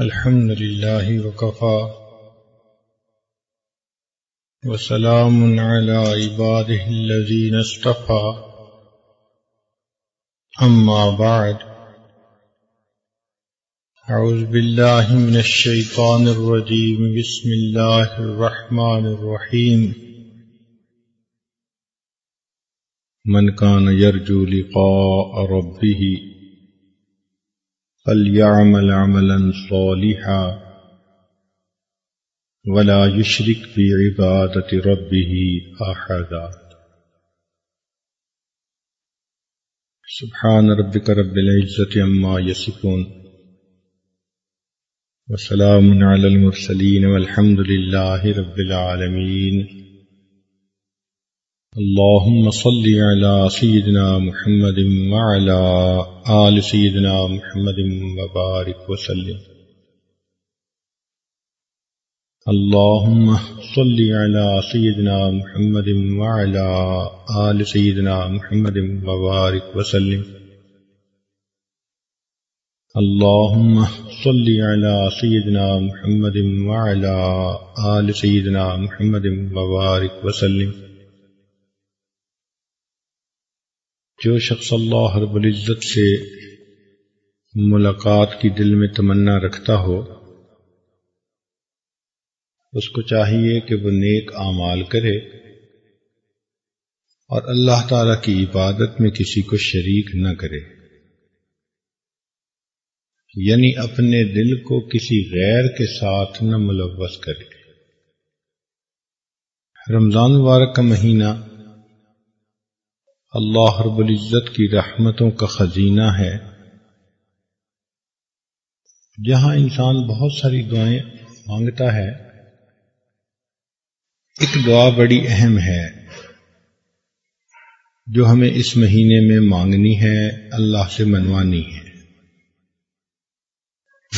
الحمد لله وكفى. وسلام على عباده الذين اصطفى. أما بعد. أعوذ بالله من الشيطان الرجيم. بسم الله الرحمن الرحيم. من كان يرجو لقاء ربه فليعمل عملا صالحا ولا يشرك بعبادة ربه أحدا. سبحان ربك رب العزة عما يصفون. وسلام على المرسلين والحمد لله رب العالمين. اللهم صل على سيدنا محمد وعلى آل سيدنا محمد وبارك وسلم. اللهم صل على سيدنا محمد وعلى آل سيدنا محمد وبارك وسلم. اللهم صل على سيدنا محمد وعلى آل سيدنا محمد وبارك وسلم. جو شخص اللہ رب العزت سے ملاقات کی دل میں تمنا رکھتا ہو، اس کو چاہیے کہ وہ نیک اعمال کرے اور اللہ تعالی کی عبادت میں کسی کو شریک نہ کرے۔ یعنی اپنے دل کو کسی غیر کے ساتھ نہ ملوث کرے۔ رمضان مبارک کا مہینہ اللہ رب العزت کی رحمتوں کا خزینہ ہے۔ جہاں انسان بہت ساری دعائیں مانگتا ہے، ایک دعا بڑی اہم ہے جو ہمیں اس مہینے میں مانگنی ہے، اللہ سے منوانی ہے۔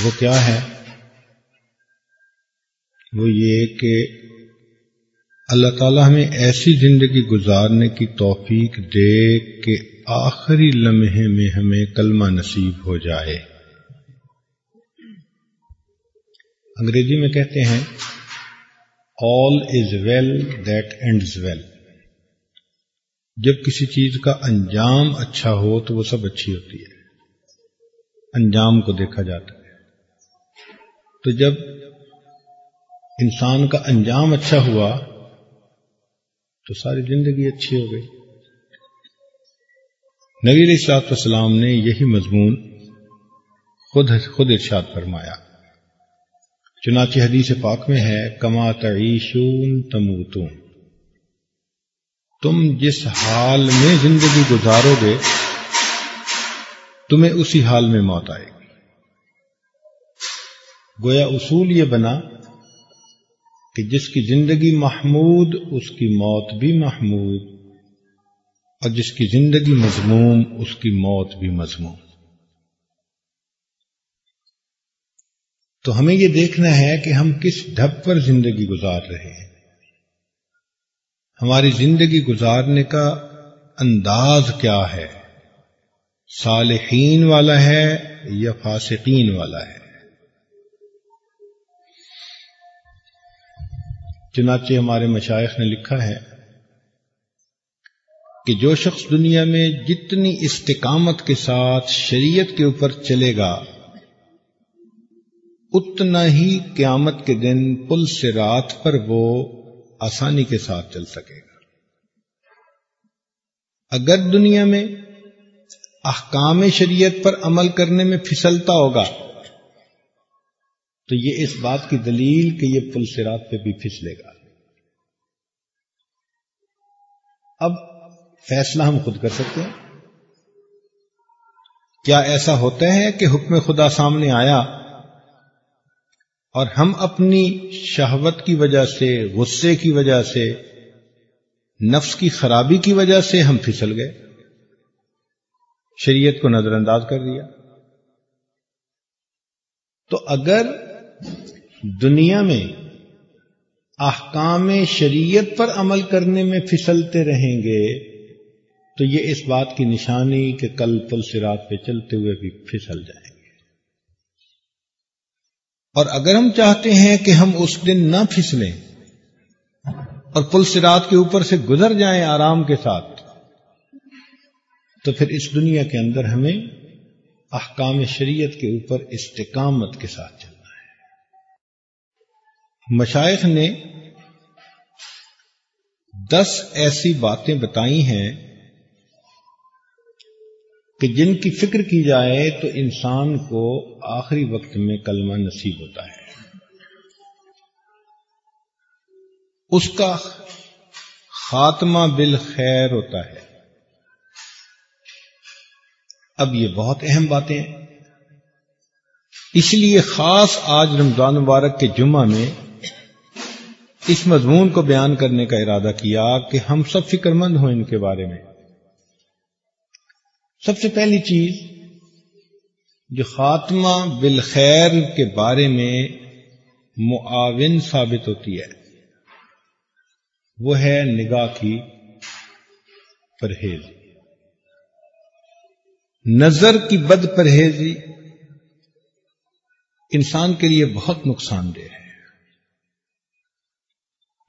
وہ کیا ہے؟ وہ یہ کہ اللہ تعالیٰ ہمیں ایسی زندگی گزارنے کی توفیق دے کہ آخری لمحے میں ہمیں کلمہ نصیب ہو جائے۔ انگریزی میں کہتے ہیں all is well that ends well جب کسی چیز کا انجام اچھا ہو تو وہ سب اچھی ہوتی ہے۔ انجام کو دیکھا جاتا ہے۔ تو جب انسان کا انجام اچھا ہوا تو ساری زندگی اچھی ہو گئی۔ نبی علیہ السلاط والسلام نے یہی مضمون خود خود ارشاد فرمایا۔ چنانچہ حدیث پاک میں ہے، کما تعیشون تموتون۔ تم جس حال میں زندگی گزارو گے، تمہیں اسی حال میں موت آئے گی۔ گویا اصول یہ بنا کہ جس کی زندگی محمود، اس کی موت بھی محمود، اور جس کی زندگی مضموم اس کی موت بھی مضموم تو ہمیں یہ دیکھنا ہے کہ ہم کس ڈھب پر زندگی گزار رہے ہیں۔ ہماری زندگی گزارنے کا انداز کیا ہے؟ صالحین والا ہے یا فاسقین والا ہے؟ چنانچہ ہمارے مشائق نے لکھا ہے کہ جو شخص دنیا میں جتنی استقامت کے ساتھ شریعت کے اوپر چلے گا، اتنا ہی قیامت کے دن پل سے رات پر وہ آسانی کے ساتھ چل سکے گا۔ اگر دنیا میں احکام شریعت پر عمل کرنے میں پھسلتا ہوگا تو یہ اس بات کی دلیل کہ یہ پل سرات پہ بھی پھسلے گا۔ اب فیصلہ ہم خود کر سکتے ہیں۔ کیا ایسا ہوتا ہے کہ حکم خدا سامنے آیا اور ہم اپنی شہوت کی وجہ سے، غصے کی وجہ سے، نفس کی خرابی کی وجہ سے ہم پھسل گئے؟ شریعت کو نظر انداز کر دیا۔ تو اگر دنیا میں احکام شریعت پر عمل کرنے میں پھسلتے رہیں گے، تو یہ اس بات کی نشانی کہ کل پل سرات پہ چلتے ہوئے بھی پھسل جائیں گے۔ اور اگر ہم چاہتے ہیں کہ ہم اس دن نہ پھسلیں اور پل سرات کے اوپر سے گزر جائیں آرام کے ساتھ، تو پھر اس دنیا کے اندر ہمیں احکام شریعت کے اوپر استقامت کے ساتھ چلنا۔ مشائق نے دس ایسی باتیں بتائی ہیں کہ جن کی فکر کی جائے تو انسان کو آخری وقت میں کلمہ نصیب ہوتا ہے۔ اس کا خاتمہ بالخیر ہوتا ہے۔ اب یہ بہت اہم باتیں ہیں۔ اس لیے خاص آج رمضان مبارک کے جمعہ میں اس مضمون کو بیان کرنے کا ارادہ کیا کہ ہم سب فکر مند ہوں ان کے بارے میں۔ سب سے پہلی چیز، جو خاتمہ بالخیر کے بارے میں معاون ثابت ہوتی ہے، وہ ہے نگاہ کی پرہیز۔ نظر کی بد پرہیزی انسان کے لیے بہت نقصان دہ ہے۔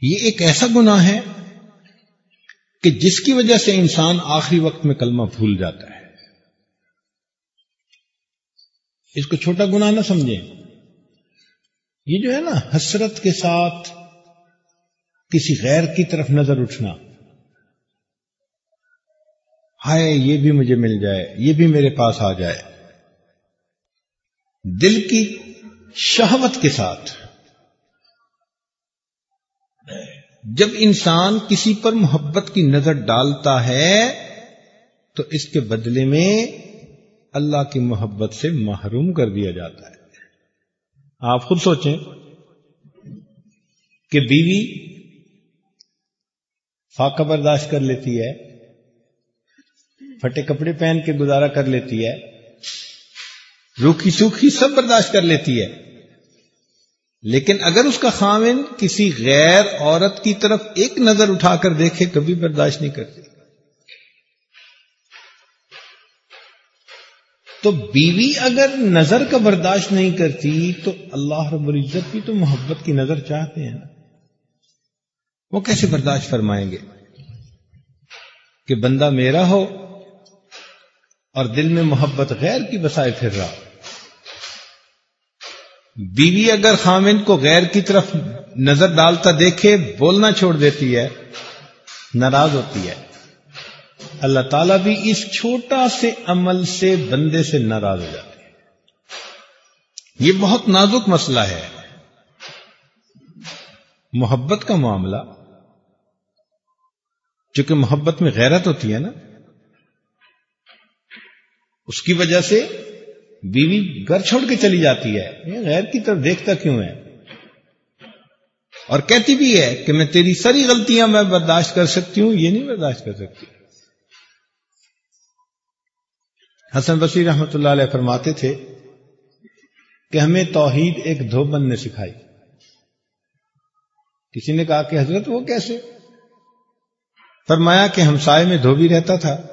یہ ایک ایسا گناہ ہے کہ جس کی وجہ سے انسان آخری وقت میں کلمہ بھول جاتا ہے۔ اس کو چھوٹا گناہ نہ سمجھیں۔ یہ جو ہے نا، حسرت کے ساتھ کسی غیر کی طرف نظر اٹھنا۔ ہائے، یہ بھی مجھے مل جائے، یہ بھی میرے پاس آ جائے۔ دل کی شہوت کے ساتھ۔ جب انسان کسی پر محبت کی نظر ڈالتا ہے، تو اس کے بدلے میں اللہ کی محبت سے محروم کر دیا جاتا ہے۔ آپ خود سوچیں کہ بیوی فاقہ برداشت کر لیتی ہے، پھٹے کپڑے پہن کے گزارا کر لیتی ہے، روکھی سوکھی سب برداشت کر لیتی ہے۔ لیکن اگر اس کا خامن کسی غیر عورت کی طرف ایک نظر اٹھا کر دیکھے، کبھی برداشت نہیں کرتی تو بیوی اگر نظر کا برداشت نہیں کرتی، تو اللہ رب العزت بھی تو محبت کی نظر چاہتے ہیں۔ وہ کیسے برداشت فرمائیں گے؟ کہ بندہ میرا ہو اور دل میں محبت غیر کی بسائے پھر رہا۔ بیوی اگر خامن کو غیر کی طرف نظر ڈالتا دیکھے بولنا چھوڑ دیتی ہے، ناراض ہوتی ہے۔ اللہ تعالیٰ بھی اس چھوٹا سے عمل سے بندے سے ناراض ہو جاتے ہیں۔ یہ بہت نازک مسئلہ ہے۔ محبت کا معاملہ، چونکہ محبت میں غیرت ہوتی ہے نا، اس کی وجہ سے بیوی گھر چھوڑ کے چلی جاتی ہے۔ غیر کی طرف دیکھتا کیوں ہے؟ اور کہتی بھی ہے کہ میں تیری ساری غلطیاں میں برداشت کر سکتی ہوں، یہ نہیں برداشت کر سکتی۔ حسن بصیر رحمت اللہ علیہ فرماتے تھے کہ ہمیں توحید ایک دھوبن نے سکھائی۔ کسی نے کہا کہ حضرت وہ کیسے؟ فرمایا کہ ہمسائے میں دھوبی رہتا تھا۔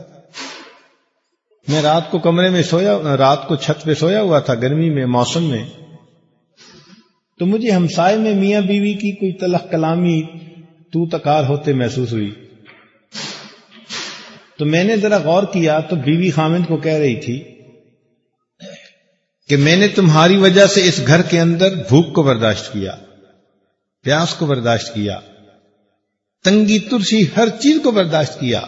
میں رات کو کمرے میں سویا، رات کو چھت پہ سویا ہوا تھا، گرمی میں، موسم میں۔ تو مجھے ہمسائے میں میاں بیوی کی کوئی تلخ کلامی تو تکار ہوتے محسوس ہوئی۔ تو میں نے ذرا غور کیا تو بیوی خامد کو کہہ رہی تھی کہ میں نے تمہاری وجہ سے اس گھر کے اندر بھوک کو برداشت کیا، پیاس کو برداشت کیا، تنگی ترسی ہر چیز کو برداشت کیا۔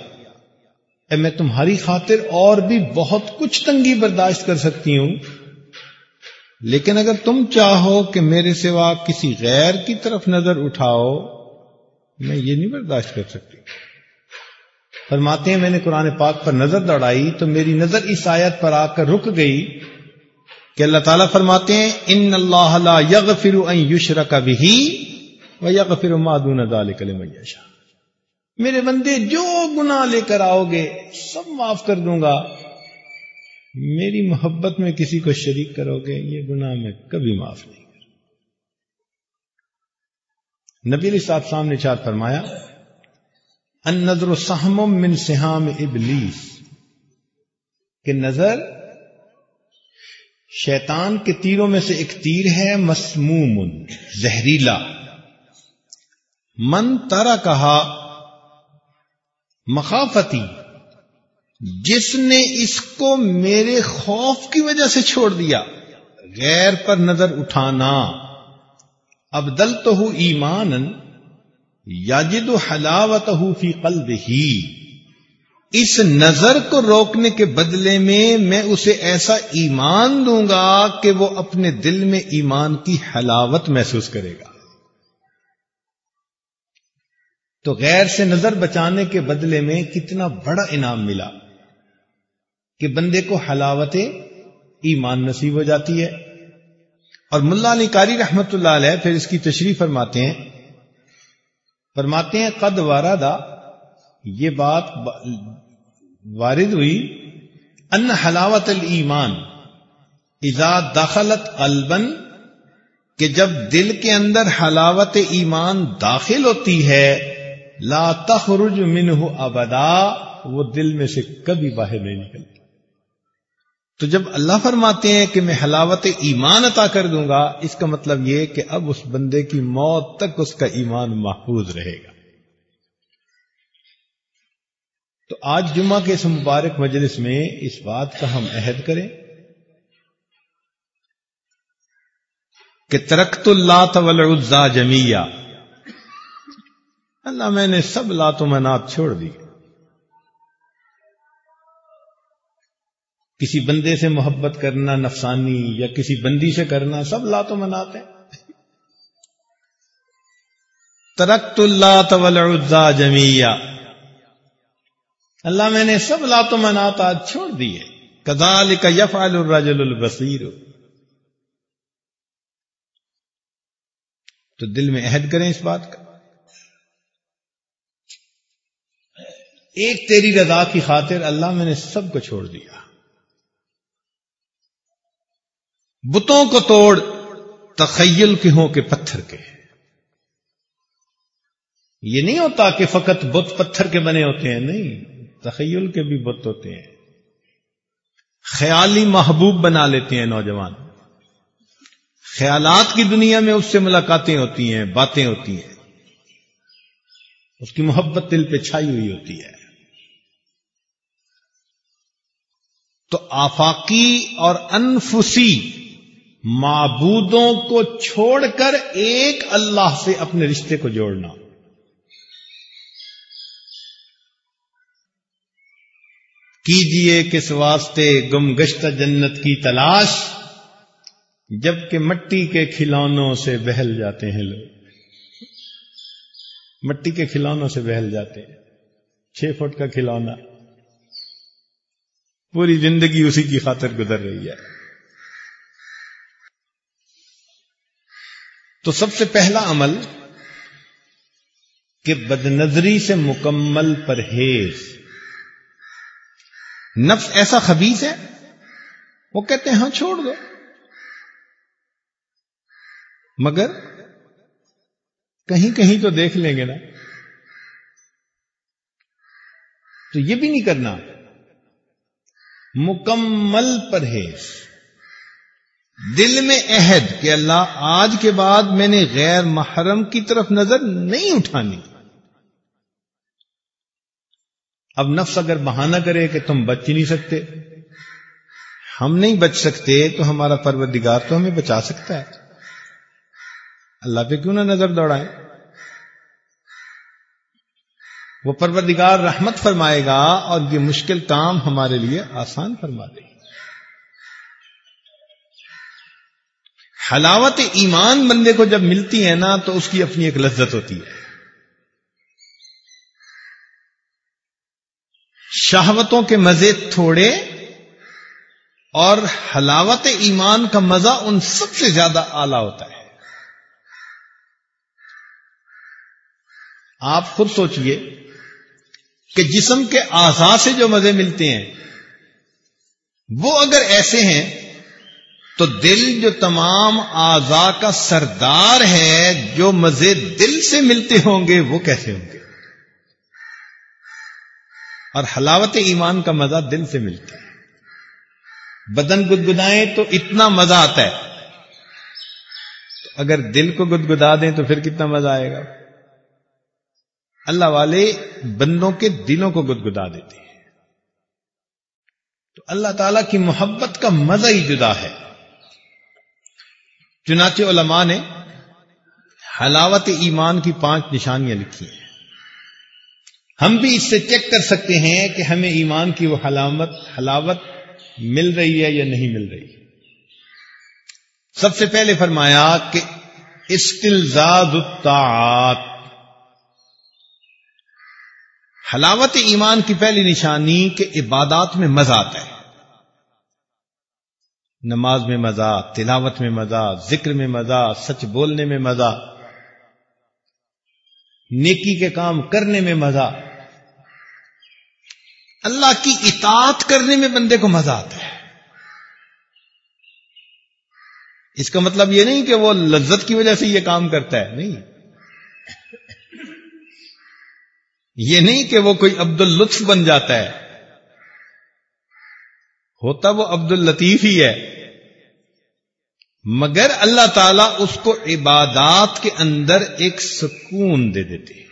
اے میں تمہاری خاطر اور بھی بہت کچھ تنگی برداشت کر سکتی ہوں۔ لیکن اگر تم چاہو کہ میرے سوا کسی غیر کی طرف نظر اٹھاؤ، میں یہ نہیں برداشت کر سکتی۔ فرماتے ہیں، میں نے قرآن پاک پر نظر دوڑائی تو میری نظر اس آیت پر آ کر رک گئی کہ اللہ تعالیٰ فرماتے ہیں، ان اللہ لا یغفر ان یشرک به و یغفر ما دون ذلك لمن یشاء۔ میرے بندے جو گناہ لے کر آؤ گے، سب معاف کر دوں گا۔ میری محبت میں کسی کو شریک کرو گے، یہ گناہ میں کبھی معاف نہیں کر نبی علیہ صاحب سامنے چار فرمایا ان نظر سہم من سہام ابلیس۔ کہ نظر شیطان کے تیروں میں سے ایک تیر ہے، مسموم، زہریلا۔ من ترا کہا مخافتی، جس نے اس کو میرے خوف کی وجہ سے چھوڑ دیا، غیر پر نظر اٹھانا۔ اب دل تو ہوں ایمان یاجد حلاوت فی قلب ہی اس نظر کو روکنے کے بدلے میں میں اسے ایسا ایمان دوں گا کہ وہ اپنے دل میں ایمان کی حلاوت محسوس کرے گا۔ تو غیر سے نظر بچانے کے بدلے میں کتنا بڑا انعام ملا کہ بندے کو حلاوت ایمان نصیب ہو جاتی ہے۔ اور ملا علی کاری رحمت اللہ علیہ پھر اس کی تشریح فرماتے ہیں۔ فرماتے ہیں، قد واردا یہ بات وارد ہوئی، ان حلاوت المان اذا دخلت قلبن کہ جب دل کے اندر حلاوت ایمان داخل ہوتی ہے لا تخرج منہ ابدا، وہ دل میں سے کبھی باہر نہیں نکلتی تو جب اللہ فرماتے ہیں کہ میں حلاوت ایمان عطا کر دوں گا، اس کا مطلب یہ کہ اب اس بندے کی موت تک اس کا ایمان محفوظ رہے گا۔ تو آج جمعہ کے اس مبارک مجلس میں اس بات کا ہم عہد کریں کہ ترکت اللہ طلزا جمیا اللہ میں نے سب لات و منات چھوڑ دی۔ کسی بندے سے محبت کرنا نفسانی یا کسی بندی سے کرنا سب لات و منات ہیں۔ ترکت اللہ طلزا جمیا اللہ میں نے سب لات و منات آج چھوڑ دیے کدال کا یف الرجل البصیر۔ تو دل میں عہد کریں اس بات کا۔ ایک تیری رضا کی خاطر اللہ میں نے سب کو چھوڑ دیا۔ بتوں کو توڑ، تخیل کے ہوں کہ پتھر کے۔ یہ نہیں ہوتا کہ فقط بت پتھر کے بنے ہوتے ہیں، نہیں، تخیل کے بھی بت ہوتے ہیں۔ خیالی محبوب بنا لیتے ہیں نوجوان۔ خیالات کی دنیا میں اس سے ملاقاتیں ہوتی ہیں، باتیں ہوتی ہیں۔ اس کی محبت دل پہ چھائی ہوئی ہوتی ہے۔ تو آفاقی اور انفسی معبودوں کو چھوڑ کر ایک اللہ سے اپنے رشتے کو جوڑنا۔ کیجیے کس واسطے گمگشت جنت کی تلاش، جبکہ مٹی کے کھلونوں سے بہل جاتے ہیں لوگ۔ مٹی کے کھلونوں سے بہل جاتے ہیں۔ چھ فٹ کا کھلونا پوری زندگی اسی کی خاطر گزر رہی ہے۔ تو سب سے پہلا عمل کہ بد نظری سے مکمل پرہیز۔ نفس ایسا خبیص ہے، وہ کہتے ہیں ہاں چھوڑ دو۔ مگر کہیں کہیں تو دیکھ لیں گے نا۔ تو یہ بھی نہیں کرنا۔ مکمل پرہیز۔ دل میں عہد کہ اللہ آج کے بعد میں نے غیر محرم کی طرف نظر نہیں اٹھانی۔ اب نفس اگر بہانہ کرے کہ تم بچ ہی نہیں سکتے۔ ہم نہیں بچ سکتے تو ہمارا پروردگار تو ہمیں بچا سکتا ہے۔ اللہ پہ کیوں نہ نظر دوڑائیں؟ وہ پروردگار رحمت فرمائے گا اور یہ مشکل کام ہمارے لیے آسان فرما دے گا۔ حلاوت ایمان بندے کو جب ملتی ہے نا تو اس کی اپنی ایک لذت ہوتی ہے۔ شہوتوں کے مزے تھوڑے اور حلاوت ایمان کا مزہ ان سب سے زیادہ اعلی ہوتا ہے۔ آپ خود سوچئے کہ جسم کے آزاد سے جو مزے ملتے ہیں، وہ اگر ایسے ہیں تو دل جو تمام آزا کا سردار ہے، جو مزے دل سے ملتے ہوں گے، وہ کیسے ہوں گے؟ اور حلاوت ایمان کا مزہ دل سے ملتا ہے۔ بدن گدگدائیں تو اتنا مزہ آتا ہے۔ تو اگر دل کو گدگدا دیں تو پھر کتنا مزہ آئے گا؟ اللہ والے بندوں کے دلوں کو گدگدا دیتے ہیں۔ تو اللہ تعالی کی محبت کا مزہ ہی جدا ہے۔ چنانچہ علماء نے حلاوت ایمان کی پانچ نشانیاں لکھی ہیں۔ ہم بھی اس سے چیک کر سکتے ہیں کہ ہمیں ایمان کی وہ حلامت، حلاوت مل رہی ہے یا نہیں مل رہی۔ سب سے پہلے فرمایا کہ استلزاد الطاعات۔ حلاوت ایمان کی پہلی نشانی کہ عبادات میں مزہ آتا ہے۔ نماز میں مزہ، تلاوت میں مزہ، ذکر میں مزہ، سچ بولنے میں مزہ، نیکی کے کام کرنے میں مزہ۔ اللہ کی اطاعت کرنے میں بندے کو مزہ آتا ہے۔ اس کا مطلب یہ نہیں کہ وہ لذت کی وجہ سے یہ کام کرتا ہے، نہیں۔ یہ نہیں کہ وہ کوئی عبد الطف بن جاتا ہے۔ ہوتا وہ عبد الطیف ہی ہے۔ مگر اللہ تعالی اس کو عبادات کے اندر ایک سکون دے دیتے ہیں۔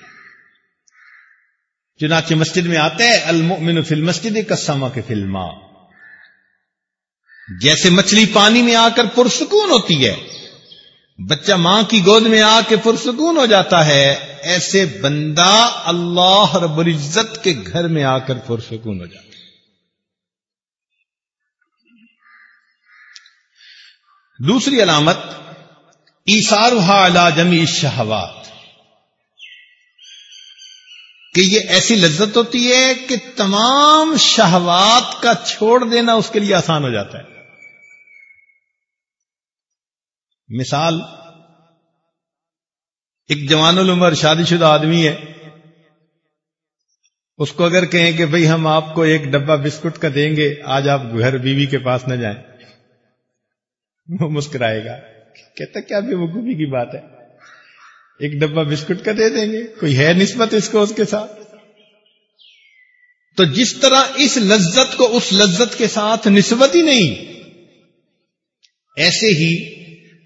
چنانچہ مسجد میں آتا ہے، المؤمن فی المسجد کسما کے فلما جیسے مچھلی پانی میں آ کر پرسکون ہوتی ہے۔ بچہ ماں کی گود میں آ کے پرسکون ہو جاتا ہے، ایسے بندہ اللہ رب العزت کے گھر میں آ کر پرسکون ہو جاتا ہے۔ دوسری علامت ایسار جمی شہوات کہ یہ ایسی لذت ہوتی ہے کہ تمام شہوات کا چھوڑ دینا اس کے لیے آسان ہو جاتا ہے۔ مثال، ایک جوان العمر شادی شدہ آدمی ہے، اس کو اگر کہیں کہ بھئی ہم آپ کو ایک ڈبہ بسکٹ کا دیں گے، آج آپ گھر بیوی کے پاس نہ جائیں۔ وہ مسکرائے گا۔ کہتا کیا بے وقوفی کی بات ہے؟ ایک ڈبہ بسکٹ کا دے دیں گے، کوئی ہے نسبت اس کو اس کے ساتھ؟ تو جس طرح اس لذت کو اس لذت کے ساتھ نسبت ہی نہیں، ایسے ہی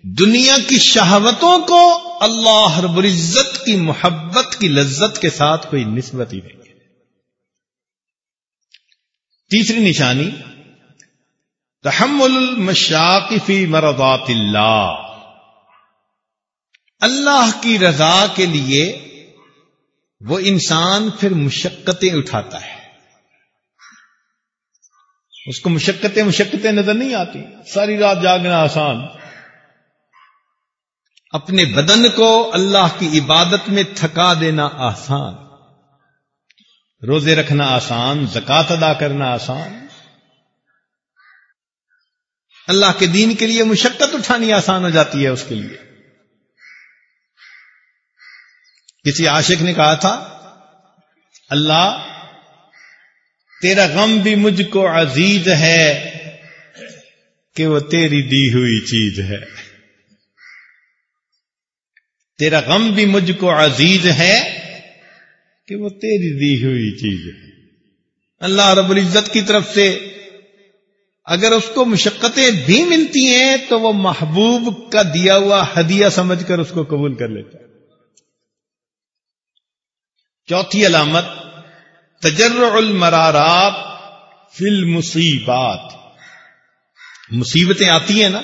دنیا کی شہوتوں کو اللہ رب العزت کی محبت کی لذت کے ساتھ کوئی نسبت ہی نہیں تیسری نشانی، تحمل المشاق فی مرضات اللہ۔ اللہ کی رضا کے لیے وہ انسان پھر مشقتیں اٹھاتا ہے۔ اس کو مشقتیں مشقتیں نظر نہیں آتی۔ ساری رات جاگنا آسان۔ اپنے بدن کو اللہ کی عبادت میں تھکا دینا آسان۔ روزے رکھنا آسان زکات ادا کرنا آسان۔ اللہ کے دین کے لیے مشقت اٹھانی آسان ہو جاتی ہے اس کے لیے۔ کسی عاشق نے کہا تھا، اللہ، تیرا غم بھی مجھ کو عزیز ہے کہ وہ تیری دی ہوئی چیز ہے۔ تیرا غم بھی مجھ کو عزیز ہے کہ وہ تیری دی ہوئی چیز ہے۔ اللہ رب العزت کی طرف سے اگر اس کو مشقتیں بھی ملتی ہیں تو وہ محبوب کا دیا ہوا ہدیہ سمجھ کر اس کو قبول کر لیتا ہے۔ چوتھی علامت تجر المرارات فی المصیبات۔ مصیبتیں آتی ہیں نا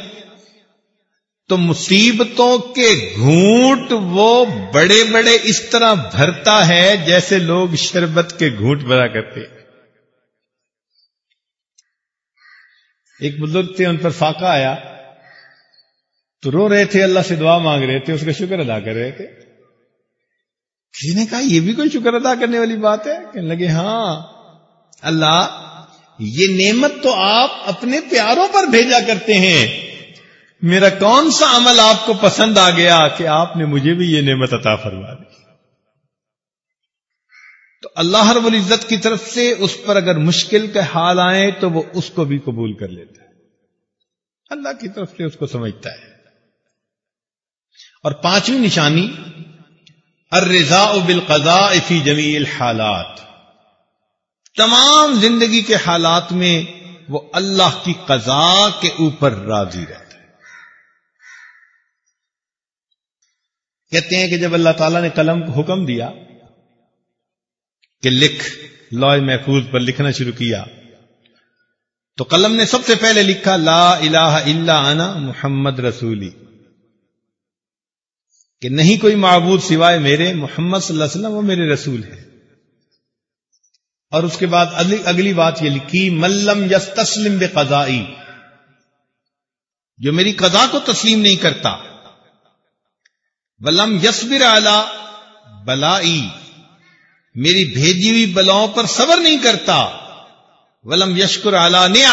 تو مصیبتوں کے گھونٹ وہ بڑے بڑے اس طرح بھرتا ہے جیسے لوگ شربت کے گھونٹ بھرا کرتے ایک بزرگ تھے، ان پر فاقہ آیا۔ تو رو رہے تھے، اللہ سے دعا مانگ رہے تھے، اس کا شکر ادا کر رہے تھے۔ کسی نے کہا، یہ بھی کوئی شکر ادا کرنے والی بات ہے؟ کہنے لگے ہاں۔ اللہ، یہ نعمت تو آپ اپنے پیاروں پر بھیجا کرتے ہیں۔ میرا کون سا عمل آپ کو پسند آ گیا کہ آپ نے مجھے بھی یہ نعمت عطا فرما دی؟ تو اللہ رب العزت کی طرف سے اس پر اگر مشکل کے حال آئے تو وہ اس کو بھی قبول کر لیتا ہے۔ اللہ کی طرف سے اس کو سمجھتا ہے۔ اور پانچویں نشانی الرضا بالقضاء فی جمیل حالات تمام زندگی کے حالات میں وہ اللہ کی قضا کے اوپر راضی رہتا کہتے ہیں کہ جب اللہ تعالیٰ نے قلم کو حکم دیا کہ لکھ، لوئے محفوظ پر لکھنا شروع کیا، تو قلم نے سب سے پہلے لکھا، لا الہ الا انا محمد رسولی، کہ نہیں کوئی معبود سوائے میرے، محمد صلی اللہ علیہ وسلم وہ میرے رسول ہے اور اس کے بعد اگلی بات یہ لکھی ملم یس تسلم بے جو میری قضا کو تسلیم نہیں کرتا ولم یسبر اعلی بلائی۔ میری بھیجی ہوئی بلاؤں پر صبر نہیں کرتا۔ ولم یشکر اعلی نے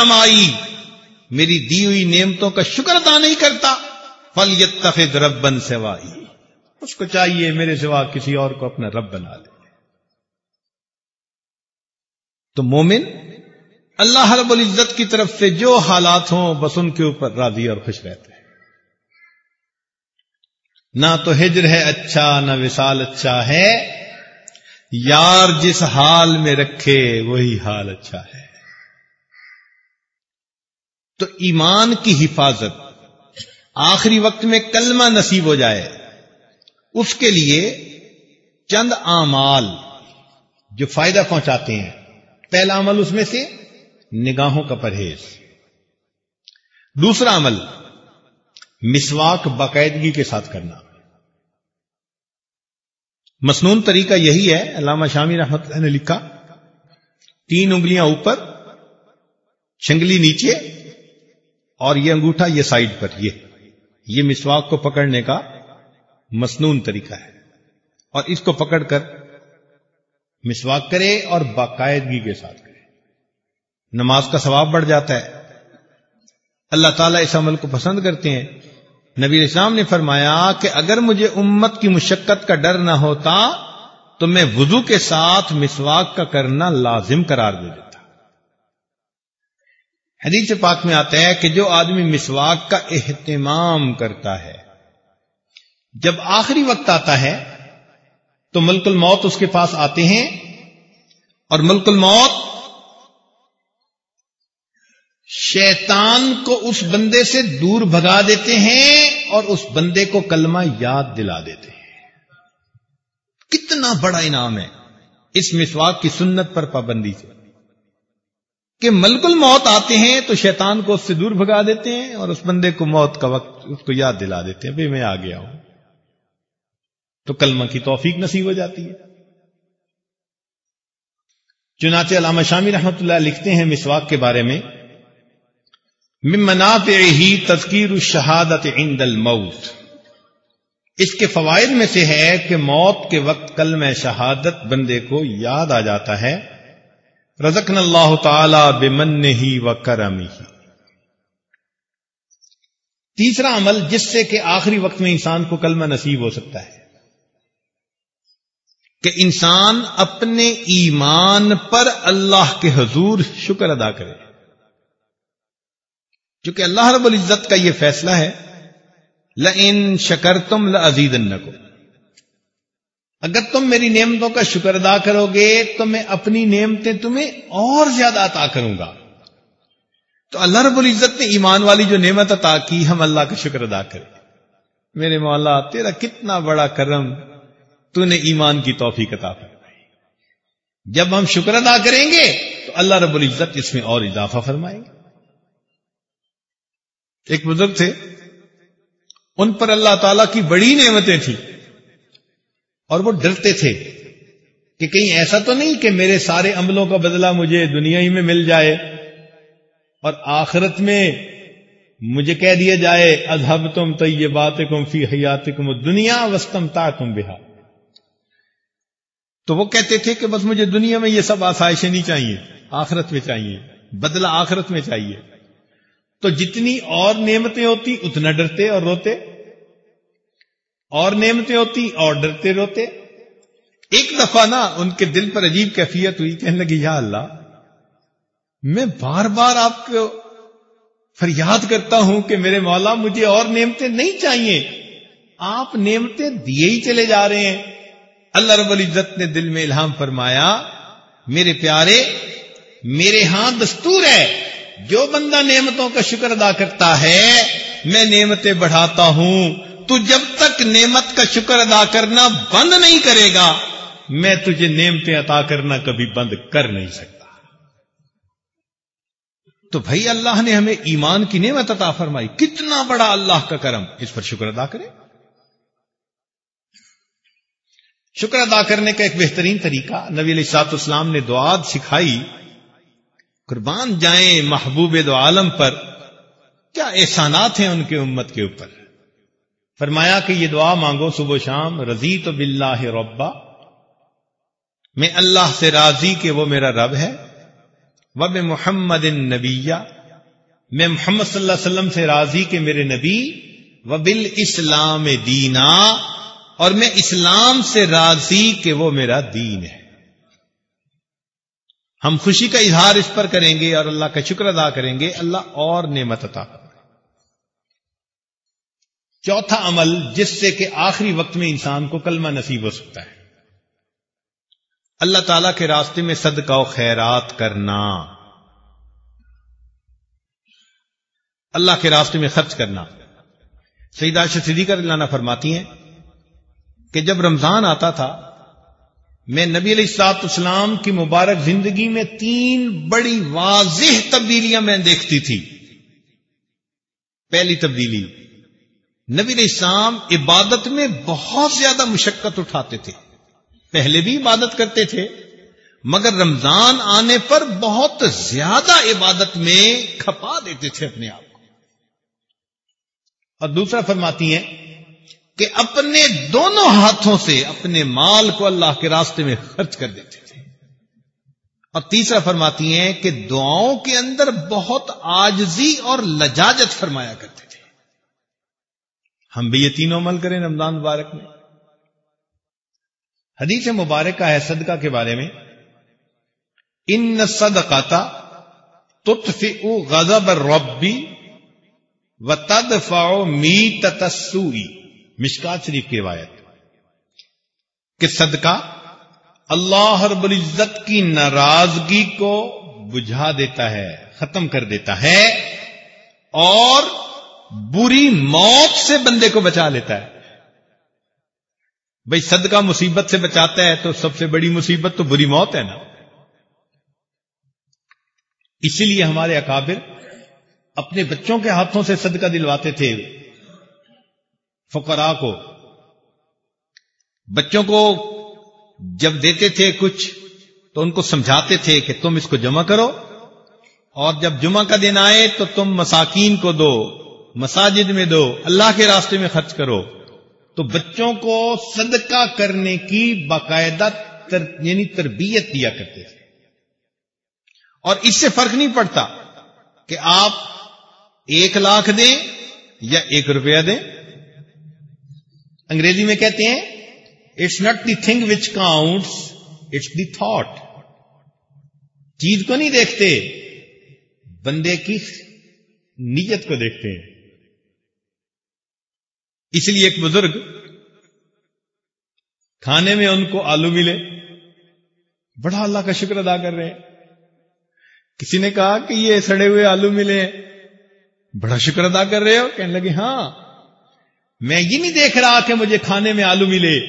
میری دی ہوئی نعمتوں کا شکر ادا نہیں کرتا۔ فل یتخذ ربن سوائی۔ اس کو چاہیے میرے سوا کسی اور کو اپنا رب بنا لے۔ تو مومن، اللہ رب العزت کی طرف سے جو حالات ہوں، بس ان کے اوپر راضی اور خوش رہتے۔ ہیں نہ تو ہجر ہے اچھا نہ وصال اچھا ہے۔ یار جس حال میں رکھے، وہی حال اچھا ہے۔ تو ایمان کی حفاظت۔ آخری وقت میں کلمہ نصیب ہو جائے۔ اس کے لیے چند اعمال جو فائدہ پہنچاتے ہیں۔ پہلا عمل اس میں سے نگاہوں کا پرہیز۔ دوسرا عمل، مسواک باقاعدگی کے ساتھ کرنا۔ مصنون طریقہ یہی ہے، علامہ شامی رحمت اللہ نے لکھا، تین انگلیاں اوپر، چنگلی نیچے، اور یہ انگوٹھا یہ سائڈ پر، یہ یہ مسواک کو پکڑنے کا مصنون طریقہ ہے۔ اور اس کو پکڑ کر مسواک کرے اور باقاعدگی کے ساتھ کرے۔ نماز کا ثواب بڑھ جاتا ہے۔ اللہ تعالیٰ اس عمل کو پسند کرتے ہیں۔ نبی اسلام نے فرمایا کہ اگر مجھے امت کی مشقت کا ڈر نہ ہوتا تو میں وضو کے ساتھ مسواک کا کرنا لازم قرار دے دیتا۔ حدیث پاک میں آتا ہے کہ جو آدمی مسواک کا اہتمام کرتا ہے، جب آخری وقت آتا ہے تو ملک الموت اس کے پاس آتے ہیں اور ملک الموت شیطان کو اس بندے سے دور بھگا دیتے ہیں اور اس بندے کو کلمہ یاد دلا دیتے ہیں۔ کتنا بڑا انعام ہے اس مسواک کی سنت پر پابندی سے۔ کہ ملک الموت آتے ہیں تو شیطان کو اس سے دور بھگا دیتے ہیں اور اس بندے کو موت کا وقت اس کو یاد دلا دیتے ہیں۔ بھائی میں آ گیا ہوں۔ تو کلمہ کی توفیق نصیب ہو جاتی ہے۔ چنانچہ علامہ شامی رحمت اللہ لکھتے ہیں مسواک کے بارے میں۔ ممنات ہی تذکیر الشہادت عند الموت۔ اس کے فوائد میں سے ہے کہ موت کے وقت کل میں شہادت بندے کو یاد آ جاتا ہے۔ رزقن اللہ تعالی بمن ہی و کرمی تیسرا عمل جس سے کہ آخری وقت میں انسان کو کلمہ نصیب ہو سکتا ہے۔ کہ انسان اپنے ایمان پر اللہ کے حضور شکر ادا کرے۔ چونکہ اللہ رب العزت کا یہ فیصلہ ہے لن شکر تم لزید اگر تم میری نعمتوں کا شکر ادا کرو گے، تو میں اپنی نعمتیں تمہیں اور زیادہ عطا کروں گا۔ تو اللہ رب العزت نے ایمان والی جو نعمت عطا کی، ہم اللہ کا شکر ادا کریں۔ میرے مولا، تیرا کتنا بڑا کرم تو نے ایمان کی توفیق عطا فرمائی۔ جب ہم شکر ادا کریں گے، تو اللہ رب العزت اس میں اور اضافہ فرمائیں گے۔ ایک بزرگ تھے، ان پر اللہ تعالی کی بڑی نعمتیں تھیں اور وہ ڈرتے تھے کہ کہیں ایسا تو نہیں کہ میرے سارے عملوں کا بدلہ مجھے دنیا ہی میں مل جائے اور آخرت میں مجھے کہہ دیا جائے اذہب تم تو یہ بات کم فی حیات کم دنیا وسطم تا تم بہا۔ تو وہ کہتے تھے کہ بس مجھے دنیا میں یہ سب آسائشیں نہیں چاہیے، آخرت میں چاہیے، بدلہ آخرت میں چاہیے۔ تو جتنی اور نعمتیں ہوتی اتنا ڈرتے اور روتے اور نعمتیں ہوتی اور ڈرتے روتے ایک دفعہ نا ان کے دل پر عجیب کیفیت ہوئی، کہنے لگی، یا اللہ، میں بار بار آپ کو فریاد کرتا ہوں کہ میرے مولا مجھے اور نعمتیں نہیں چاہیے۔ آپ نعمتیں دیے ہی چلے جا رہے ہیں۔ اللہ رب العزت نے دل میں الہام فرمایا، میرے پیارے، میرے ہاں دستور ہے۔ جو بندہ نعمتوں کا شکر ادا کرتا ہے، میں نعمتیں بڑھاتا ہوں، تو جب تک نعمت کا شکر ادا کرنا بند نہیں کرے گا، میں تجھے نعمتیں عطا کرنا کبھی بند کر نہیں سکتا۔ تو بھائی، اللہ نے ہمیں ایمان کی نعمت عطا فرمائی۔ کتنا بڑا اللہ کا کرم۔ اس پر شکر ادا کرے شکر ادا کرنے کا ایک بہترین طریقہ نبی علیہ سات اسلام نے دعا سکھائی۔ قربان جائیں محبوب دو عالم پر، کیا احسانات ہیں ان کے امت کے اوپر؟ فرمایا کہ یہ دعا مانگو صبح شام رضی تو بلّہ ربا، میں اللہ سے راضی کہ وہ میرا رب ہے وب محمد نبیہ میں محمد صلی اللہ علیہ وسلم سے راضی کہ میرے نبی وبل اسلام دینا، اور میں اسلام سے راضی کہ وہ میرا دین ہے۔ ہم خوشی کا اظہار اس پر کریں گے اور اللہ کا شکر ادا کریں گے، اللہ اور نعمت عطا چوتھا عمل جس سے کہ آخری وقت میں انسان کو کلمہ نصیب ہو سکتا ہے۔ اللہ تعالی کے راستے میں صدقہ و خیرات کرنا۔ اللہ کے راستے میں خرچ کرنا۔ سیدہ صدیقہ اللہ فرماتی ہیں کہ جب رمضان آتا تھا میں نبی علیہ السلاط اسلام کی مبارک زندگی میں تین بڑی واضح تبدیلیاں میں دیکھتی تھی۔ پہلی تبدیلی، نبی علیہ السلام عبادت میں بہت زیادہ مشقت اٹھاتے تھے۔ پہلے بھی عبادت کرتے تھے، مگر رمضان آنے پر بہت زیادہ عبادت میں کھپا دیتے تھے اپنے آپ کو۔ اور دوسرا فرماتی ہیں کہ اپنے دونوں ہاتھوں سے اپنے مال کو اللہ کے راستے میں خرچ کر دیتے تھے۔ اور تیسرا فرماتی ہیں کہ دعاؤں کے اندر بہت آجزی اور لجاجت فرمایا کرتے تھے۔ ہم بھی یہ تینوں عمل کریں رمضان مبارک میں۔ حدیث مبارک کا ہے صدقہ کے بارے میں۔ ان صدقاتا تطفئ غضب الربی و تدفع میت تسوئی مشکات شریف کی روایت کہ صدقہ اللہ رب العزت کی ناراضگی کو بجھا دیتا ہے، ختم کر دیتا ہے اور بری موت سے بندے کو بچا لیتا ہے۔ بھائی صدقہ مصیبت سے بچاتا ہے تو سب سے بڑی مصیبت تو بری موت ہے نا۔ اسی لیے ہمارے اکابر اپنے بچوں کے ہاتھوں سے صدقہ دلواتے تھے۔ فقراء کو۔ بچوں کو جب دیتے تھے کچھ، تو ان کو سمجھاتے تھے کہ تم اس کو جمع کرو، اور جب جمعہ کا دن آئے تو تم مساکین کو دو، مساجد میں دو، اللہ کے راستے میں خرچ کرو۔ تو بچوں کو صدقہ کرنے کی باقاعدہ تر یعنی تربیت دیا کرتے تھے۔ اور اس سے فرق نہیں پڑتا کہ آپ ایک لاکھ دیں یا ایک روپیہ دیں۔ انگریزی میں کہتے ہیں it's not the thing which counts it's the thought چیز کو نہیں دیکھتے، بندے کی نیت کو دیکھتے ہیں۔ اس لیے ایک بزرگ کھانے میں ان کو آلو ملے۔ بڑا اللہ کا شکر ادا کر رہے ہیں۔ کسی نے کہا کہ یہ سڑے ہوئے آلو ملے ہیں۔ بڑا شکر ادا کر رہے ہو، کہنے لگے ہاں میں یہ نہیں دیکھ رہا کہ مجھے کھانے میں آلو ملے۔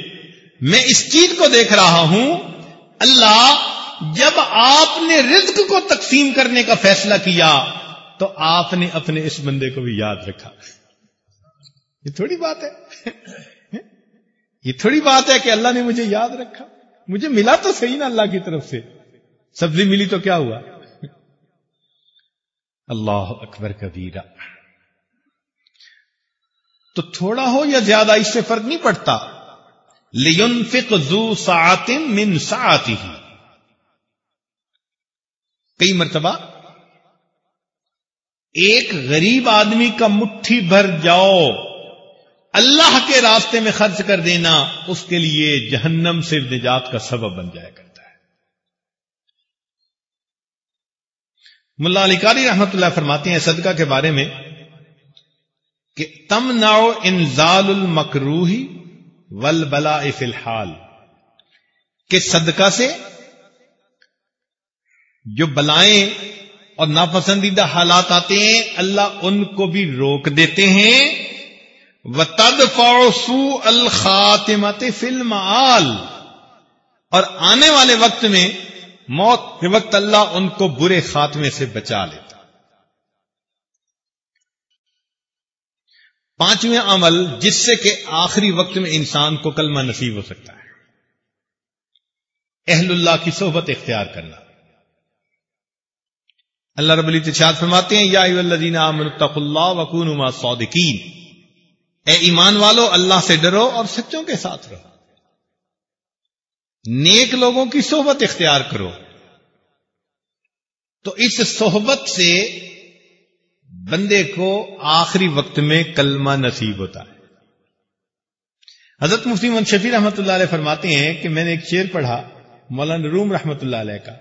میں اس چیز کو دیکھ رہا ہوں، اللہ جب آپ نے رزق کو تقسیم کرنے کا فیصلہ کیا، تو آپ نے اپنے اس بندے کو بھی یاد رکھا۔ یہ تھوڑی بات ہے۔ یہ تھوڑی بات ہے کہ اللہ نے مجھے یاد رکھا۔ مجھے ملا تو صحیح نا اللہ کی طرف سے۔ سبزی ملی تو کیا ہوا؟ اللہ اکبر کبیرہ۔ تو تھوڑا ہو یا زیادہ اس سے فرق نہیں پڑتا۔ لیون فک زو من ساتی کئی مرتبہ ایک غریب آدمی کا مٹھی بھر جاؤ، اللہ کے راستے میں خرچ کر دینا، اس کے لیے جہنم سے نجات کا سبب بن جایا کرتا ہے۔ ملا علی کاری رحمت اللہ فرماتے ہیں صدقہ کے بارے میں کہ تم ناؤ انزال المکروہی ول بلا فی الحال۔ کہ صدقہ سے؟ جو بلائیں اور ناپسندیدہ حالات آتے ہیں، اللہ ان کو بھی روک دیتے ہیں۔ و تد فوسو الخاتمت فلم اور آنے والے وقت میں موت کے وقت اللہ ان کو برے خاتمے سے بچا لیتا پانچویں عمل جس سے کہ آخری وقت میں انسان کو کلمہ نصیب ہو سکتا ہے۔ اہل اللہ کی صحبت اختیار کرنا۔ اللہ رب التشاد فرماتے ہیں، یا اللہ وکون صادقین اے ایمان والو، اللہ سے ڈرو اور سچوں کے ساتھ رہو۔ نیک لوگوں کی صحبت اختیار کرو۔ تو اس صحبت سے بندے کو آخری وقت میں کلمہ نصیب ہوتا ہے۔ حضرت مفتی منشفی رحمت اللہ علیہ فرماتے ہیں کہ میں نے ایک شعر پڑھا، مولانا روم رحمت اللہ علیہ کا۔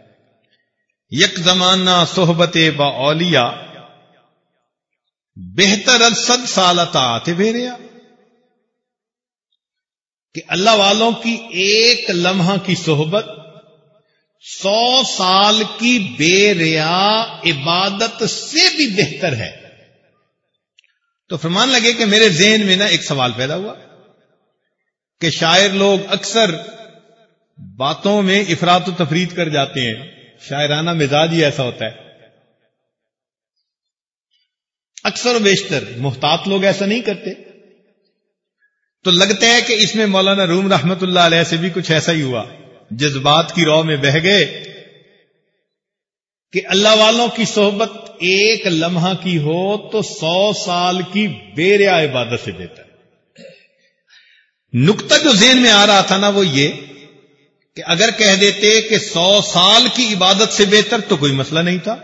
یک زمانہ صحبت با اولیا بہتر صد سالتا آتے بھیریا۔ کہ اللہ والوں کی ایک لمحہ کی صحبت سو سال کی بے ریا عبادت سے بھی بہتر ہے۔ تو فرمان لگے کہ میرے ذہن میں نا ایک سوال پیدا ہوا کہ شاعر لوگ اکثر باتوں میں افراد و تفرید کر جاتے ہیں۔ شاعرانہ مزاج ہی ایسا ہوتا ہے۔ اکثر و بیشتر محتاط لوگ ایسا نہیں کرتے۔ تو لگتا ہے کہ اس میں مولانا روم رحمت اللہ علیہ سے بھی کچھ ایسا ہی ہوا۔ جذبات کی رو میں بہ گئے کہ اللہ والوں کی صحبت ایک لمحہ کی ہو تو سو سال کی بے ریا عبادت سے دیتا ہے۔ نقطہ جو ذہن میں آ رہا تھا نا وہ یہ کہ اگر کہہ دیتے کہ سو سال کی عبادت سے بہتر تو کوئی مسئلہ نہیں تھا۔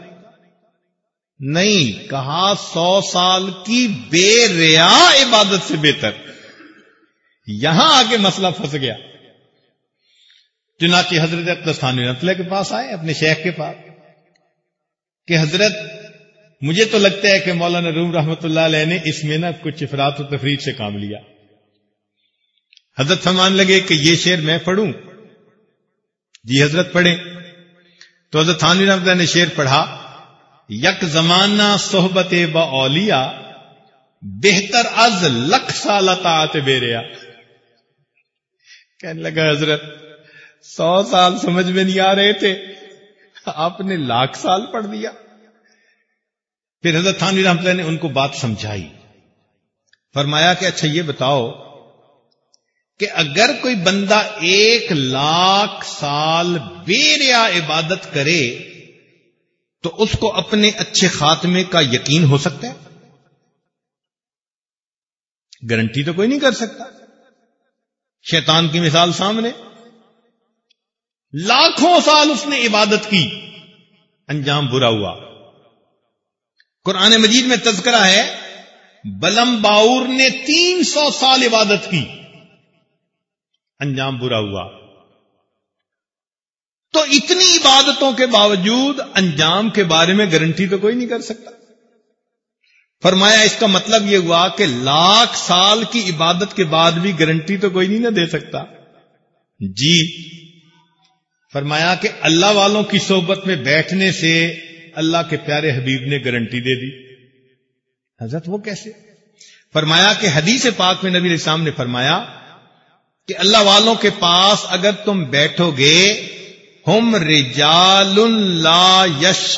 نہیں، کہا سو سال کی بے ریا عبادت سے بہتر۔ یہاں آگے مسئلہ پھنس گیا۔ چنانچہ حضرت اقتصانی نتلے کے پاس آئے، اپنے شیخ کے پاس، کہ حضرت، مجھے تو لگتا ہے کہ مولانا روم رحمت اللہ علیہ نے اس میں نا کچھ افراد و تفریح سے کام لیا۔ حضرت سمان لگے کہ یہ شعر میں پڑھوں۔ جی حضرت پڑھیں۔ تو حضرت تھانوی رحمت اللہ نے شعر پڑھا، یک زمانہ صحبت با اولیا بہتر از لکھ سال اطاعت بیریا۔ کہنے لگا حضرت سو سال سمجھ میں نہیں آ رہے تھے۔ آپ نے لاکھ سال پڑھ دیا پھر حضرت تھانوی رحمت نے ان کو بات سمجھائی۔ فرمایا کہ اچھا یہ بتاؤ کہ اگر کوئی بندہ ایک لاکھ سال بے ریا عبادت کرے تو اس کو اپنے اچھے خاتمے کا یقین ہو سکتا ہے؟ گارنٹی تو کوئی نہیں کر سکتا۔ شیطان کی مثال سامنے۔ لاکھوں سال اس نے عبادت کی۔ انجام برا ہوا۔ قرآن مجید میں تذکرہ ہے، بلم باور نے تین سو سال عبادت کی۔ انجام برا ہوا۔ تو اتنی عبادتوں کے باوجود انجام کے بارے میں گارنٹی تو کوئی نہیں کر سکتا۔ فرمایا، اس کا مطلب یہ ہوا کہ لاکھ سال کی عبادت کے بعد بھی گارنٹی تو کوئی نہیں نہ دے سکتا۔ جی فرمایا کہ اللہ والوں کی صحبت میں بیٹھنے سے اللہ کے پیارے حبیب نے گارنٹی دے دی۔ حضرت وہ کیسے؟ فرمایا کہ حدیث پاک میں نبی السلام نے فرمایا کہ اللہ والوں کے پاس اگر تم بیٹھو گے، ہم رجال لا یش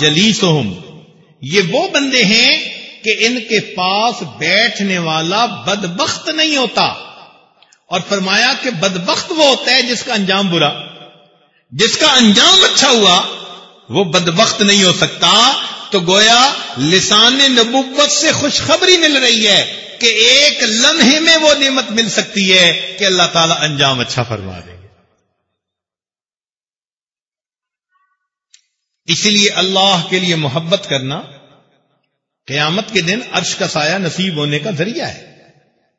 جلیس یہ وہ بندے ہیں کہ ان کے پاس بیٹھنے والا بدبخت نہیں ہوتا۔ اور فرمایا کہ بدبخت وہ ہوتا ہے جس کا انجام برا۔ جس کا انجام اچھا ہوا، وہ بدبخت نہیں ہو سکتا۔ تو گویا لسان نبوت سے خوشخبری مل رہی ہے کہ ایک لمحے میں وہ نعمت مل سکتی ہے کہ اللہ تعالی انجام اچھا فرما دیں گے اسی لیے اللہ کے لیے محبت کرنا قیامت کے دن عرش کا سایہ نصیب ہونے کا ذریعہ ہے۔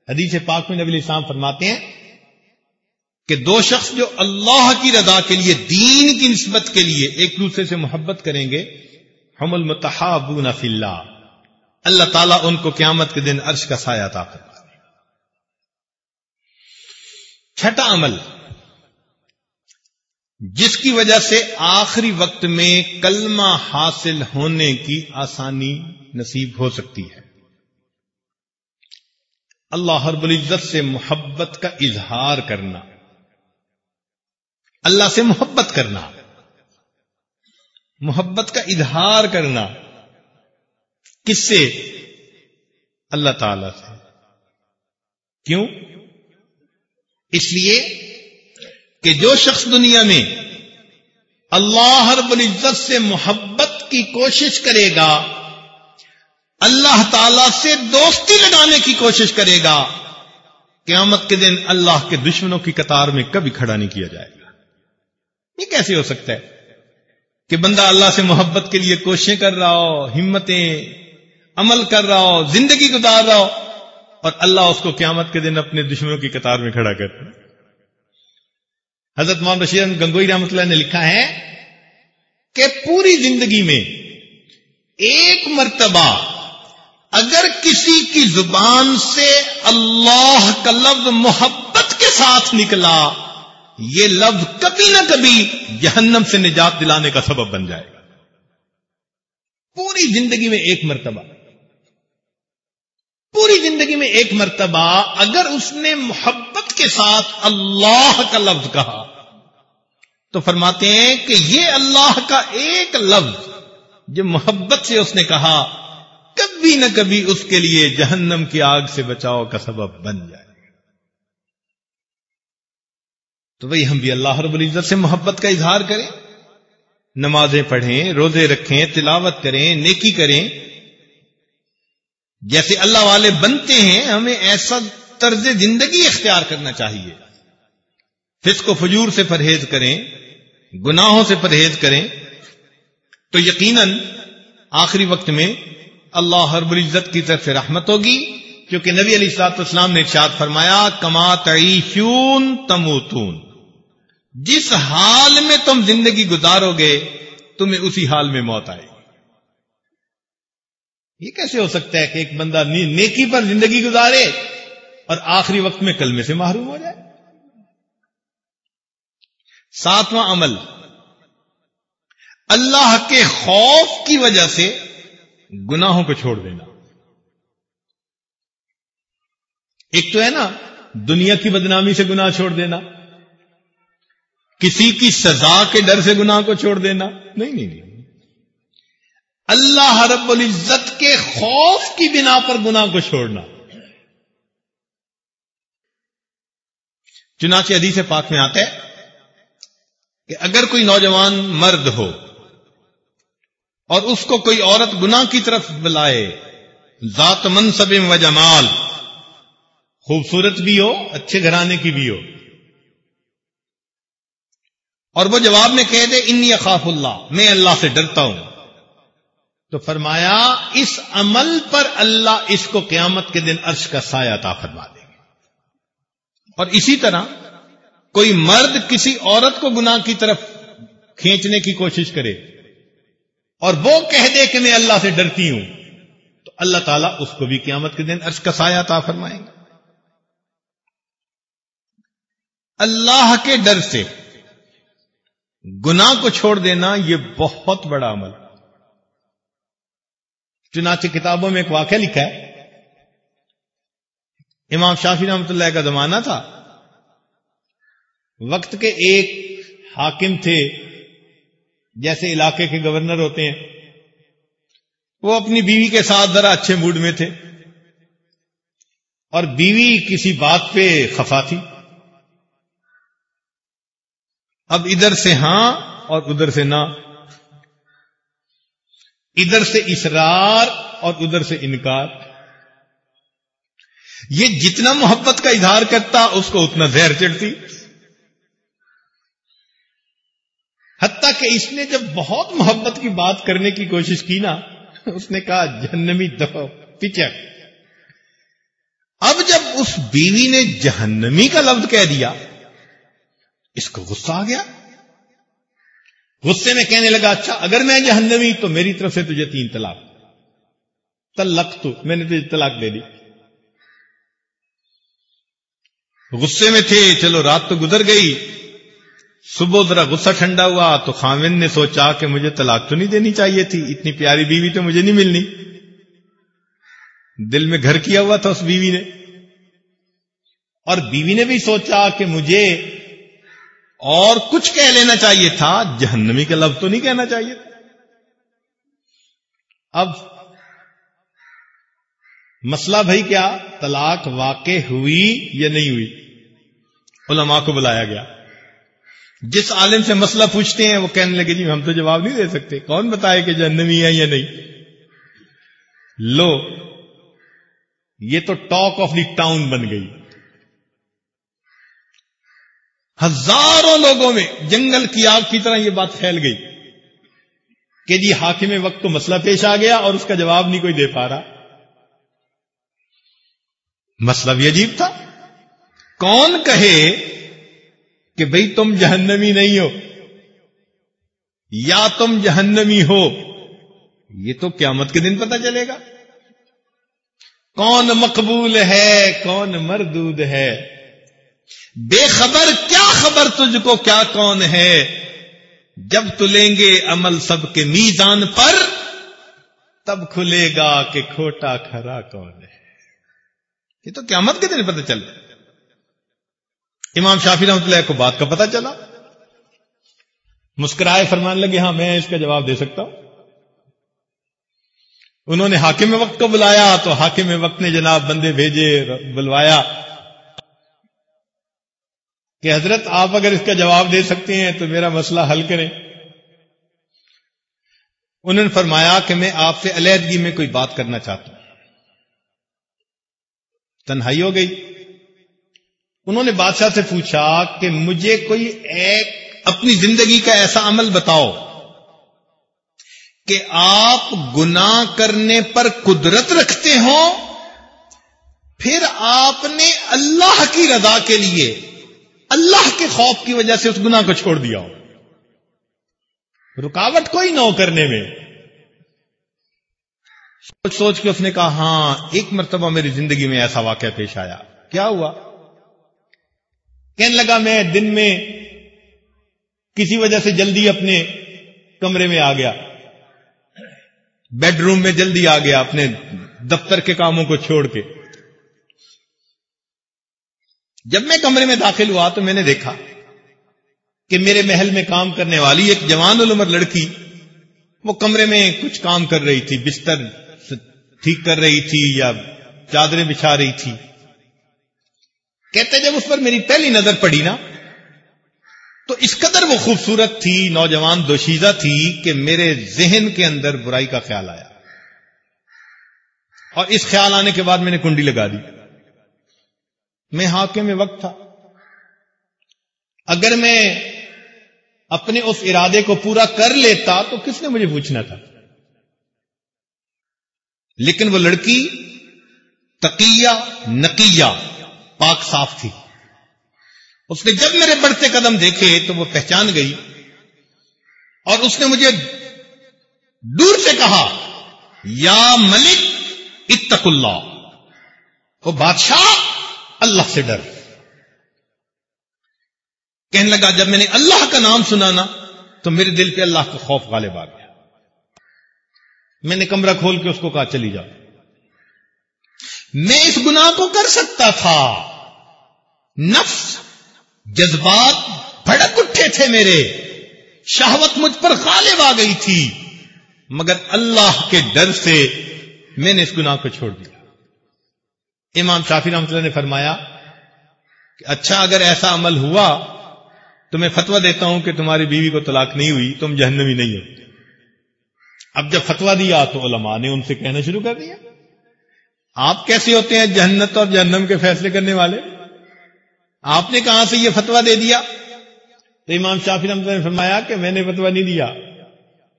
حدیث پاک میں نبی اسلام فرماتے ہیں کہ دو شخص جو اللہ کی رضا کے لیے، دین کی نسبت کے لیے ایک دوسرے سے محبت کریں گے ہم المتحابون فی اللہ۔ اللہ تعالیٰ ان کو قیامت کے دن عرش کا سایہ تھا چھٹا عمل، جس کی وجہ سے آخری وقت میں کلمہ حاصل ہونے کی آسانی نصیب ہو سکتی ہے۔ اللہ ہر العزت سے محبت کا اظہار کرنا۔ اللہ سے محبت کرنا، محبت کا اظہار کرنا، کس سے؟ اللہ تعالی سے۔ کیوں؟ اس لیے کہ جو شخص دنیا میں اللہ رب العزت سے محبت کی کوشش کرے گا، اللہ تعالی سے دوستی لگانے کی کوشش کرے گا، قیامت کے دن اللہ کے دشمنوں کی قطار میں کبھی کھڑا نہیں کیا جائے۔ گا یہ کیسے ہو سکتا ہے کہ بندہ اللہ سے محبت کے لیے کوششیں کر رہا ہو، ہمتیں عمل کر رہا ہو، زندگی گزار رہا ہو، اور اللہ اس کو قیامت کے دن اپنے دشمنوں کی قطار میں کھڑا کر حضرت محمد بشیر گنگوئی رحمۃ اللہ نے لکھا ہے کہ پوری زندگی میں ایک مرتبہ اگر کسی کی زبان سے اللہ کا لفظ محبت کے ساتھ نکلا یہ لفظ کبھی نہ کبھی جہنم سے نجات دلانے کا سبب بن جائے گا۔ پوری زندگی میں ایک مرتبہ۔ پوری زندگی میں ایک مرتبہ اگر اس نے محبت کے ساتھ اللہ کا لفظ کہا، تو فرماتے ہیں کہ یہ اللہ کا ایک لفظ جو محبت سے اس نے کہا، کبھی نہ کبھی اس کے لیے جہنم کی آگ سے بچاؤ کا سبب بن جائے۔ تو وہی ہم بھی اللہ رب العزت سے محبت کا اظہار کریں، نمازیں پڑھیں، روزے رکھیں، تلاوت کریں، نیکی کریں۔ جیسے اللہ والے بنتے ہیں، ہمیں ایسا طرز زندگی اختیار کرنا چاہیے۔ فسق و فجور سے پرہیز کریں، گناہوں سے پرہیز کریں۔ تو یقیناً آخری وقت میں اللہ ہر العزت کی طرف سے رحمت ہوگی، کیونکہ نبی علی سات اسلام نے ارشاد فرمایا، کما تعیشون تموتون۔ جس حال میں تم زندگی گزارو گے، تمہیں اسی حال میں موت آئے یہ کیسے ہو سکتا ہے کہ ایک بندہ نیکی پر زندگی گزارے اور آخری وقت میں کلمے سے محروم ہو جائے؟ ساتواں عمل۔ اللہ کے خوف کی وجہ سے گناہوں کو چھوڑ دینا۔ ایک تو ہے نا، دنیا کی بدنامی سے گناہ چھوڑ دینا۔ کسی کی سزا کے ڈر سے گناہ کو چھوڑ دینا نہیں نہیں نہیں۔ اللہ رب العزت کے خوف کی بنا پر گناہ کو چھوڑنا۔ چنانچہ حدیث پاک میں آتا ہے کہ اگر کوئی نوجوان مرد ہو اور اس کو کوئی عورت گناہ کی طرف بلائے، ذات منصب و جمال، خوبصورت بھی ہو، اچھے گھرانے کی بھی ہو اور وہ جواب میں کہہ دے، انی اخاف اللہ. میں اللہ سے ڈرتا ہوں۔ تو فرمایا، اس عمل پر اللہ اس کو قیامت کے دن عرش کا سایہ عطا فرما دے گا. اور اسی طرح کوئی مرد کسی عورت کو گناہ کی طرف کھینچنے کی کوشش کرے اور وہ کہہ دے کہ میں اللہ سے ڈرتی ہوں، تو اللہ تعالیٰ اس کو بھی قیامت کے دن عرش کا سایہ عطا فرمائیں گے اللہ کے ڈر سے گناہ کو چھوڑ دینا یہ بہت بڑا عمل چنانچہ کتابوں میں ایک واقعہ لکھا ہے۔ امام شافی رحمت اللہ کا زمانہ تھا۔ وقت کے ایک حاکم تھے، جیسے علاقے کے گورنر ہوتے ہیں، وہ اپنی بیوی کے ساتھ ذرا اچھے موڈ میں تھے۔ اور بیوی کسی بات پہ خفا تھی۔ اب ادھر سے ہاں اور ادھر سے نہ۔ ادھر سے اسرار اور ادھر سے انکار۔ یہ جتنا محبت کا اظہار کرتا اس کو اتنا زہر چڑھتی۔ حتیٰ کہ اس نے جب بہت محبت کی بات کرنے کی کوشش کی نا، اس نے کہا، جہنمی دفع پچک اب جب اس بیوی نے جہنمی کا لفظ کہہ دیا اس کو غصہ آ گیا؟ غصے میں کہنے لگا اچھا اگر میں جہنمی، تو میری طرف سے تجھے تین طلاق۔ تلق تو میں نے تجھے طلاق دے دی۔ غصے میں تھے، چلو، رات تو گزر گئی۔ صبح ذرا غصہ ٹھنڈا ہوا، تو خامن نے سوچا کہ مجھے طلاق تو نہیں دینی چاہیے تھی۔ اتنی پیاری بیوی تو مجھے نہیں ملنی۔ دل میں گھر کیا ہوا تھا اس بیوی نے۔ اور بیوی نے بھی سوچا کہ مجھے اور کچھ کہہ لینا چاہیے تھا، جہنمی کا لفظ تو نہیں کہنا چاہیے تھا۔ اب مسئلہ بھائی کیا، طلاق واقع ہوئی یا نہیں ہوئی؟ علماء کو بلایا گیا۔ جس عالم سے مسئلہ پوچھتے ہیں، وہ کہنے لگے جی ہم تو جواب نہیں دے سکتے۔ کون بتائے کہ جہنمی ہے یا نہیں؟ لو، یہ تو ٹاک آف دی ٹاؤن بن گئی۔ ہزاروں لوگوں میں جنگل کی آگ کی طرح یہ بات پھیل گئی کہ جی حاکم وقت کو مسئلہ پیش آ گیا اور اس کا جواب نہیں کوئی دے پا رہا۔ مسئلہ بھی عجیب تھا۔ کون کہے کہ بھئی تم جہنمی نہیں ہو؟ یا تم جہنمی ہو؟ یہ تو قیامت کے دن پتہ چلے گا۔ کون مقبول ہے، کون مردود ہے؟ بے خبر، کیا خبر تجھ کو؟ کیا کون ہے؟ جب تلیں گے عمل سب کے میزان پر، تب کھلے گا کہ کھوٹا کھرا کون ہے۔ یہ تو قیامت کے دن پتہ چل امام شافی رحمت اللہ کو بات کا پتہ چلا۔ مسکرائے فرمان لگے ہاں میں اس کا جواب دے سکتا ہوں۔ انہوں نے حاکم وقت کو بلایا، تو حاکم وقت نے جناب بندے بھیجے، بلوایا۔ کہ حضرت آپ اگر اس کا جواب دے سکتے ہیں تو میرا مسئلہ حل کریں۔ انہوں نے فرمایا کہ میں آپ سے علیحدگی میں کوئی بات کرنا چاہتا ہوں۔ تنہائی ہو گئی۔ انہوں نے بادشاہ سے پوچھا کہ مجھے کوئی ایک اپنی زندگی کا ایسا عمل بتاؤ کہ آپ گنا کرنے پر قدرت رکھتے ہوں، پھر آپ نے اللہ کی رضا کے لیے اللہ کے خوف کی وجہ سے اس گناہ کو چھوڑ دیا ہو رکاوٹ کوئی نہ ہو کرنے میں۔ سوچ سوچ کے اس نے کہا ہاں ایک مرتبہ میری زندگی میں ایسا واقعہ پیش آیا۔ کیا ہوا؟ کہنے لگا، میں دن میں کسی وجہ سے جلدی اپنے کمرے میں آ گیا۔ بیڈ روم میں جلدی آ گیا اپنے دفتر کے کاموں کو چھوڑ کے۔ جب میں کمرے میں داخل ہوا تو میں نے دیکھا کہ میرے محل میں کام کرنے والی ایک جوان العمر لڑکی، وہ کمرے میں کچھ کام کر رہی تھی، بستر ٹھیک کر رہی تھی یا چادریں بچھا رہی تھی۔ کہتے جب اس پر میری پہلی نظر پڑی نا، تو اس قدر وہ خوبصورت تھی، نوجوان دوشیزہ تھی کہ میرے ذہن کے اندر برائی کا خیال آیا۔ اور اس خیال آنے کے بعد میں نے کنڈی لگا دی۔ میں حاکم میں وقت تھا۔ اگر میں اپنے اس ارادے کو پورا کر لیتا تو کس نے مجھے پوچھنا تھا؟ لیکن وہ لڑکی تقیہ، نقیہ، پاک صاف تھی۔ اس نے جب میرے بڑھتے قدم دیکھے تو وہ پہچان گئی اور اس نے مجھے دور سے کہا، یا ملک، اتق اللہ۔ وہ بادشاہ اللہ سے ڈر۔ کہنے لگا، جب میں نے اللہ کا نام سنا نا، تو میرے دل پہ اللہ کا خوف غالب آ گیا۔ میں نے کمرہ کھول کے اس کو کہا، چلی جاؤ میں اس گناہ کو کر سکتا تھا۔ نفس، جذبات بھڑک اٹھے تھے میرے۔ شہوت مجھ پر غالب آ گئی تھی۔ مگر اللہ کے ڈر سے میں نے اس گناہ کو چھوڑ دیا۔ امام شافی رحمۃ اللہ نے فرمایا کہ اچھا اگر ایسا عمل ہوا تو میں فتوا دیتا ہوں کہ تمہاری بیوی کو طلاق نہیں ہوئی، تم جہنمی نہیں ہو۔ اب جب فتوا دیا تو علماء نے ان سے کہنا شروع کر دیا۔ آپ کیسے ہوتے ہیں جہنت اور جہنم کے فیصلے کرنے والے؟ آپ نے کہاں سے یہ فتوا دے دیا؟ تو امام شافی رحمۃ اللہ نے فرمایا کہ میں نے فتوا نہیں دیا۔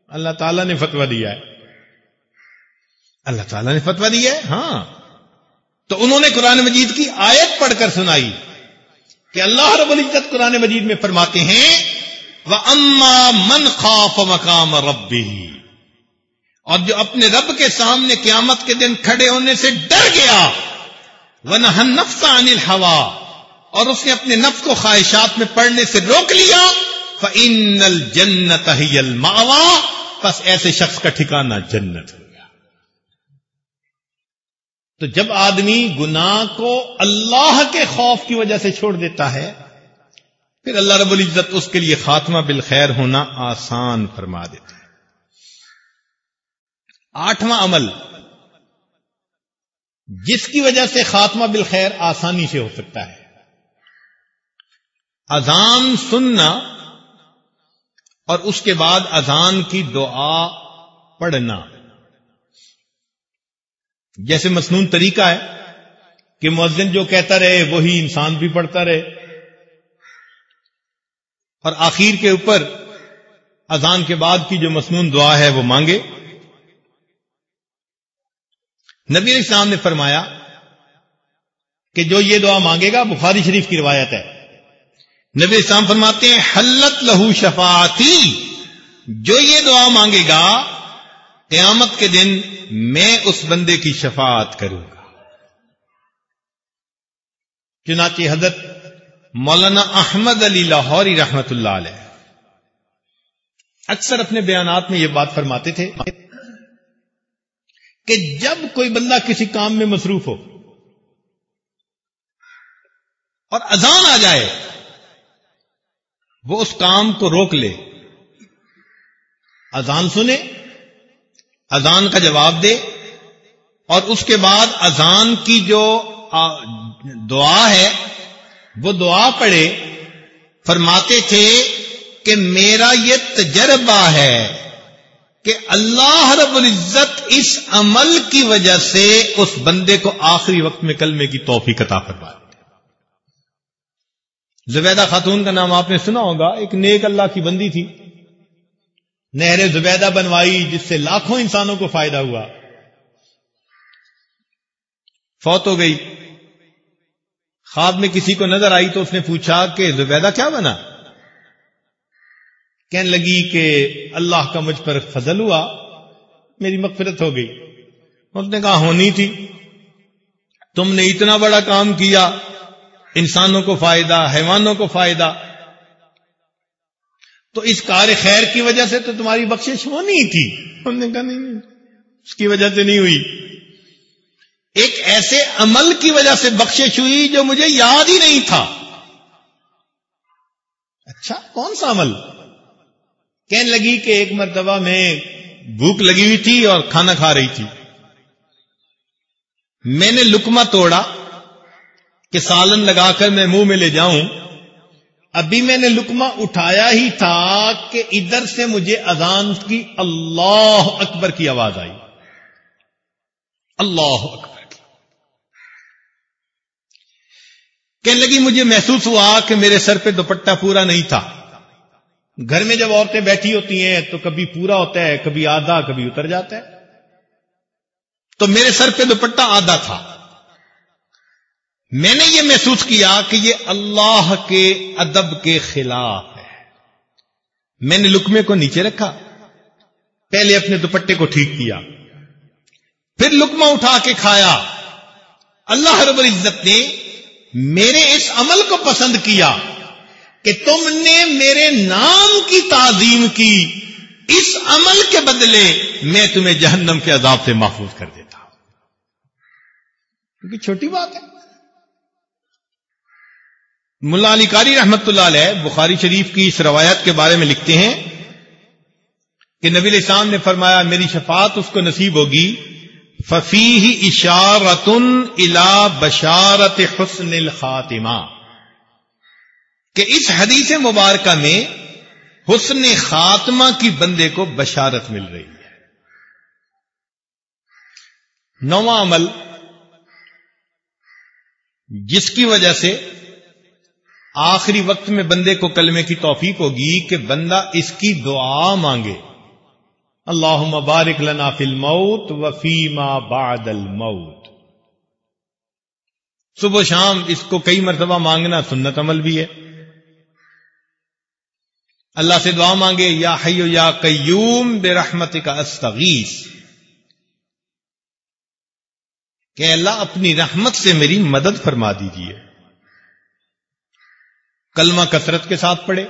اللہ تعالیٰ نے فتوا دیا ہے۔ اللہ تعالیٰ نے فتوا دیا ہے؟ ہاں۔ تو انہوں نے قرآن مجید کی آیت پڑھ کر سنائی کہ اللہ رب العزت قرآن مجید میں فرماتے ہیں وہ اما من خوف مقام ربی اور جو اپنے رب کے سامنے قیامت کے دن کھڑے ہونے سے ڈر گیا وہ نفس عن الحوا اور اس نے اپنے نفس کو خواہشات میں پڑھنے سے روک لیا فن الجنت ہی الماوا بس ایسے شخص کا ٹھکانہ جنت ہو تو جب آدمی گناہ کو اللہ کے خوف کی وجہ سے چھوڑ دیتا ہے، پھر اللہ رب العزت اس کے لیے خاتمہ بالخیر ہونا آسان فرما دیتا ہے۔ آٹھواں عمل، جس کی وجہ سے خاتمہ بالخیر آسانی سے ہو سکتا ہے۔ اذان سننا اور اس کے بعد اذان کی دعا پڑھنا۔ جیسے مصنون طریقہ ہے کہ مؤذن جو کہتا رہے وہی انسان بھی پڑھتا رہے۔ اور آخر کے اوپر اذان کے بعد کی جو مصنون دعا ہے وہ مانگے۔ نبی علیہ السلام نے فرمایا کہ جو یہ دعا مانگے گا، بخاری شریف کی روایت ہے۔ نبی اسلام فرماتے ہیں، حلت لہو شفاعتی، جو یہ دعا مانگے گا قیامت کے دن میں اس بندے کی شفاعت کروں گا۔ چنانچہ حضرت مولانا احمد علی لاہوری رحمت اللہ علیہ اکثر اپنے بیانات میں یہ بات فرماتے تھے کہ جب کوئی بندہ کسی کام میں مصروف ہو اور اذان آ جائے، وہ اس کام کو روک لے۔ اذان سنے اذان کا جواب دے اور اس کے بعد اذان کی جو دعا ہے، وہ دعا پڑھے، فرماتے تھے کہ میرا یہ تجربہ ہے کہ اللہ رب العزت اس عمل کی وجہ سے اس بندے کو آخری وقت میں کلمے کی توفیق عطا فرما زبیدہ خاتون کا نام آپ نے سنا ہوگا، ایک نیک اللہ کی بندی تھی۔ نہر زبیدہ بنوائی جس سے لاکھوں انسانوں کو فائدہ ہوا۔ فوت ہو گئی۔ خواب میں کسی کو نظر آئی تو اس نے پوچھا کہ زبیدہ کیا بنا؟ کہنے لگی کہ اللہ کا مجھ پر فضل ہوا، میری مغفرت ہو گئی۔ اس نے کہا، ہونی تھی۔ تم نے اتنا بڑا کام کیا، انسانوں کو فائدہ، حیوانوں کو فائدہ۔ تو اس کار خیر کی وجہ سے تو تمہاری بخشش ہونی تھی۔ ہم نے کہا نہیں، اس کی وجہ سے نہیں ہوئی۔ ایک ایسے عمل کی وجہ سے بخشش ہوئی جو مجھے یاد ہی نہیں تھا۔ اچھا کون سا عمل؟ کہنے لگی کہ ایک مرتبہ میں بھوک لگی ہوئی تھی اور کھانا کھا رہی تھی۔ میں نے لکما توڑا کہ سالن لگا کر میں منہ میں لے جاؤں۔ ابھی میں نے لکما اٹھایا ہی تھا کہ ادھر سے مجھے اذان کی اللہ اکبر کی آواز آئی۔ اللہ اکبر۔ کہنے لگی، مجھے محسوس ہوا کہ میرے سر پہ دوپٹہ پورا نہیں تھا۔ گھر میں جب عورتیں بیٹھی ہوتی ہیں تو کبھی پورا ہوتا ہے، کبھی آدھا، کبھی اتر جاتا ہے۔ تو میرے سر پہ دوپٹہ آدھا تھا۔ میں نے یہ محسوس کیا کہ یہ اللہ کے ادب کے خلاف ہے۔ میں نے لکمے کو نیچے رکھا، پہلے اپنے دوپٹے کو ٹھیک کیا، پھر لکما اٹھا کے کھایا۔ اللہ رب العزت نے میرے اس عمل کو پسند کیا کہ تم نے میرے نام کی تعظیم کی۔ اس عمل کے بدلے میں تمہیں جہنم کے عذاب سے محفوظ کر دیتا ہوں۔ کیونکہ چھوٹی بات ہے۔ ملا علی کاری رحمت اللہ علیہ بخاری شریف کی اس روایت کے بارے میں لکھتے ہیں کہ نبی السلام نے فرمایا، میری شفاعت اس کو نصیب ہوگی۔ ففی اشارتن الا بشارت حسن الخاتمہ کہ اس حدیث مبارکہ میں حسن خاتمہ کی بندے کو بشارت مل رہی ہے۔ نواں عمل جس کی وجہ سے آخری وقت میں بندے کو کلمے کی توفیق ہوگی کہ بندہ اس کی دعا مانگے۔ اللہ مبارک لنا فی الموت و فیما بعد الموت۔ صبح شام اس کو کئی مرتبہ مانگنا سنت عمل بھی ہے۔ اللہ سے دعا مانگے، یا حیو یا قیوم بے رحمت کا استغیث۔ کہ اللہ اپنی رحمت سے میری مدد فرما دیجیے۔ کلمہ کثرت کے ساتھ پڑھے۔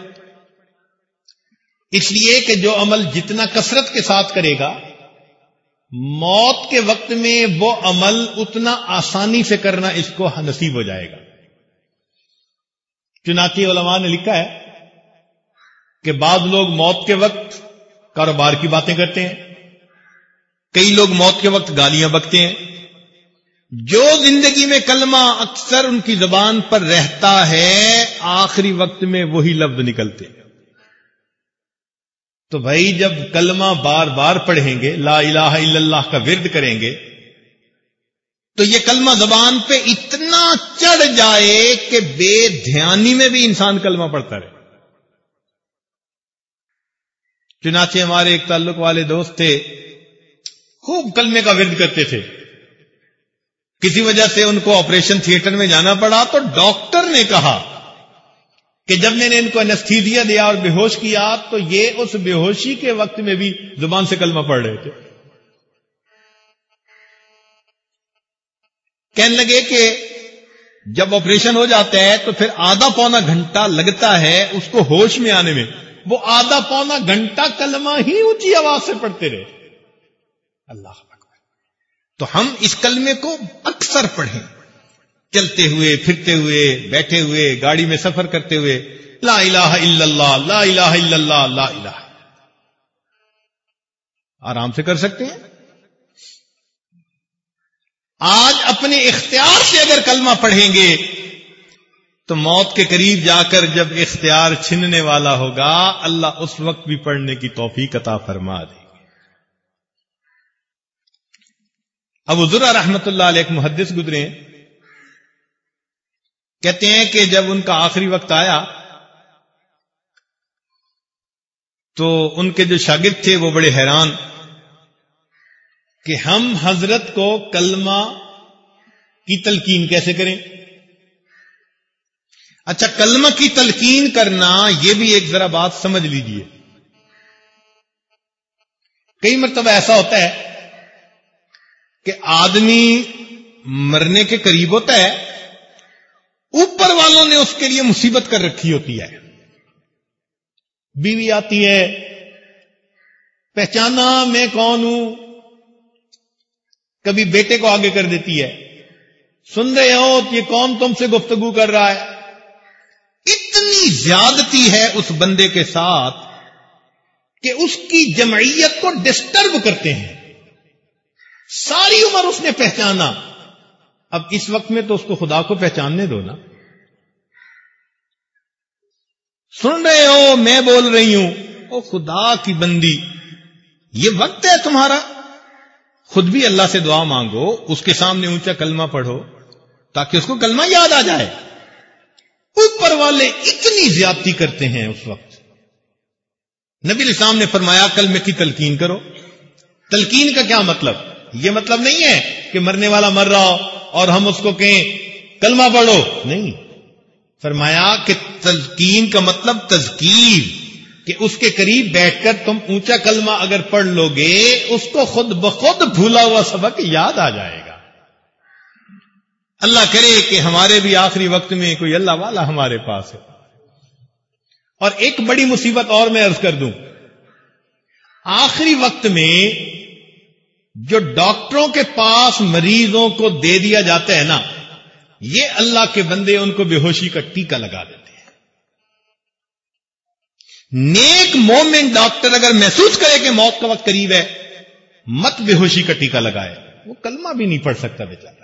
اس لیے کہ جو عمل جتنا کثرت کے ساتھ کرے گا، موت کے وقت میں وہ عمل اتنا آسانی سے کرنا اس کو نصیب ہو جائے گا۔ چنانچہ علماء نے لکھا ہے کہ بعض لوگ موت کے وقت کاروبار کی باتیں کرتے ہیں، کئی لوگ موت کے وقت گالیاں بکتے ہیں۔ جو زندگی میں کلمہ اکثر ان کی زبان پر رہتا ہے، آخری وقت میں وہی لفظ نکلتے ہیں۔ تو بھائی، جب کلمہ بار بار پڑھیں گے، لا الہ الا اللہ کا ورد کریں گے، تو یہ کلمہ زبان پہ اتنا چڑھ جائے کہ بے دھیانی میں بھی انسان کلمہ پڑھتا رہے۔ چنانچہ ہمارے ایک تعلق والے دوست تھے، خوب کلمے کا ورد کرتے تھے۔ کسی وجہ سے ان کو آپریشن تھیٹر میں جانا پڑا تو ڈاکٹر نے کہا کہ جب میں نے ان کو انستھیزیا دیا اور بے ہوش کیا تو یہ اس بے ہوشی کے وقت میں بھی زبان سے کلمہ پڑھ رہے تھے۔ کہنے لگے کہ جب آپریشن ہو جاتا ہے تو پھر آدھا پونا گھنٹہ لگتا ہے اس کو ہوش میں آنے میں۔ وہ آدھا پونا گھنٹہ کلمہ ہی اونچی آواز سے پڑھتے رہے۔ اللہ۔ تو ہم اس کلمے کو اکثر پڑھیں۔ چلتے ہوئے، پھرتے ہوئے، بیٹھے ہوئے، گاڑی میں سفر کرتے ہوئے، لا الہ الا اللہ، لا الہ الا اللہ، لا الہ۔ آرام سے کر سکتے ہیں؟ آج اپنے اختیار سے اگر کلمہ پڑھیں گے، تو موت کے قریب جا کر جب اختیار چھننے والا ہوگا، اللہ اس وقت بھی پڑھنے کی توفیق عطا فرما دے۔ گی اب ذرا رحمت اللہ علیہ ایک محدث گزرے کہتے ہیں کہ جب ان کا آخری وقت آیا، تو ان کے جو شاگرد تھے وہ بڑے حیران کہ ہم حضرت کو کلمہ کی تلقین کیسے کریں؟ اچھا کلمہ کی تلقین کرنا یہ بھی ایک ذرا بات سمجھ لیجیے۔ کئی مرتبہ ایسا ہوتا ہے کہ آدمی مرنے کے قریب ہوتا ہے، اوپر والوں نے اس کے لیے مصیبت کر رکھی ہوتی ہے۔ بیوی آتی ہے، پہچانا میں کون ہوں؟ کبھی بیٹے کو آگے کر دیتی ہے۔ سن رہے ہو یہ کون تم سے گفتگو کر رہا ہے۔ اتنی زیادتی ہے اس بندے کے ساتھ کہ اس کی جمعیت کو ڈسٹرب کرتے ہیں۔ ساری عمر اس نے پہچانا۔ اب اس وقت میں تو اس کو خدا کو پہچاننے دو نا۔ سن رہے ہو، میں بول رہی ہوں۔ او خدا کی بندی، یہ وقت ہے تمہارا۔ خود بھی اللہ سے دعا مانگو، اس کے سامنے اونچا کلمہ پڑھو، تاکہ اس کو کلمہ یاد آ جائے۔ اوپر والے اتنی زیادتی کرتے ہیں اس وقت۔ نبی الاسلام نے فرمایا، کلمے کی تلقین کرو۔ تلقین کا کیا مطلب؟ یہ مطلب نہیں ہے کہ مرنے والا مر رہا ہو اور ہم اس کو کہیں، کلمہ پڑھو۔ نہیں۔ فرمایا کہ تلقین کا مطلب تذکیر، کہ اس کے قریب بیٹھ کر تم اونچا کلمہ اگر پڑھ لو گے، اس کو خود بخود بھولا ہوا سبق یاد آ جائے گا۔ اللہ کرے کہ ہمارے بھی آخری وقت میں کوئی اللہ والا ہمارے پاس ہے۔ اور ایک بڑی مصیبت اور میں عرض کر دوں۔ آخری وقت میں جو ڈاکٹروں کے پاس مریضوں کو دے دیا جاتا ہے نا، یہ اللہ کے بندے ان کو بے ہوشی کا ٹیکہ لگا دیتے ہیں۔ نیک مومن ڈاکٹر اگر محسوس کرے کہ موت کا وقت قریب ہے، مت بے ہوشی کا ٹیکہ لگائے۔ وہ کلمہ بھی نہیں پڑھ سکتا بیچارا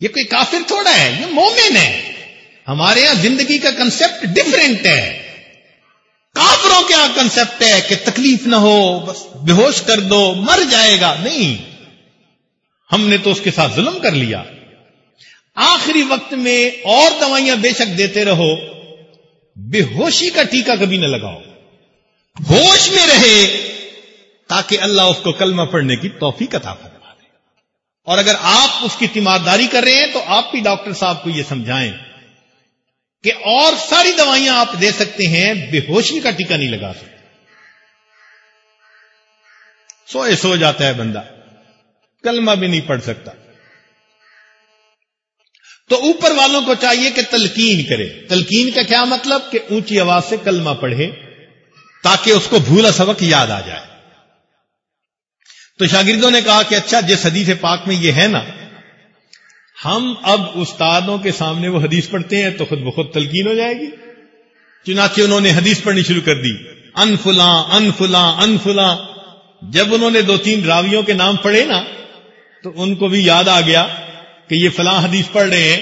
یہ کوئی کافر تھوڑا ہے، یہ مومن ہے۔ ہمارے یہاں زندگی کا کنسپٹ ڈفرینٹ ہے۔ کافروں کیا کنسپٹ ہے کہ تکلیف نہ ہو، بس بے ہوش کر دو، مر جائے گا۔ نہیں۔ ہم نے تو اس کے ساتھ ظلم کر لیا۔ آخری وقت میں اور دوائیاں بے شک دیتے رہو۔ بے ہوشی کا ٹیکہ کبھی نہ لگاؤ۔ ہوش میں رہے تاکہ اللہ اس کو کلمہ پڑھنے کی توفیق عطا فرما دے اور اگر آپ اس کی تیمارداری کر رہے ہیں تو آپ بھی ڈاکٹر صاحب کو یہ سمجھائیں۔ کہ اور ساری دوائیاں آپ دے سکتے ہیں، بے ہوشی کا ٹیکہ نہیں لگا سکتے۔ سوئے سو جاتا ہے بندہ۔ کلمہ بھی نہیں پڑھ سکتا۔ تو اوپر والوں کو چاہیے کہ تلقین کرے۔ تلقین کا کیا مطلب؟ کہ اونچی آواز سے کلمہ پڑھے تاکہ اس کو بھولا سبق یاد آ جائے۔ تو شاگردوں نے کہا کہ اچھا جس حدیث پاک میں یہ ہے نا ہم اب استادوں کے سامنے وہ حدیث پڑھتے ہیں تو خود بخود تلقین ہو جائے گی۔ چنانچہ انہوں نے حدیث پڑھنی شروع کر دی۔ ان فلاں ان فلاں ان فلاں۔ جب انہوں نے دو تین راویوں کے نام پڑھے نا، تو ان کو بھی یاد آ گیا کہ یہ فلاں حدیث پڑھ رہے ہیں۔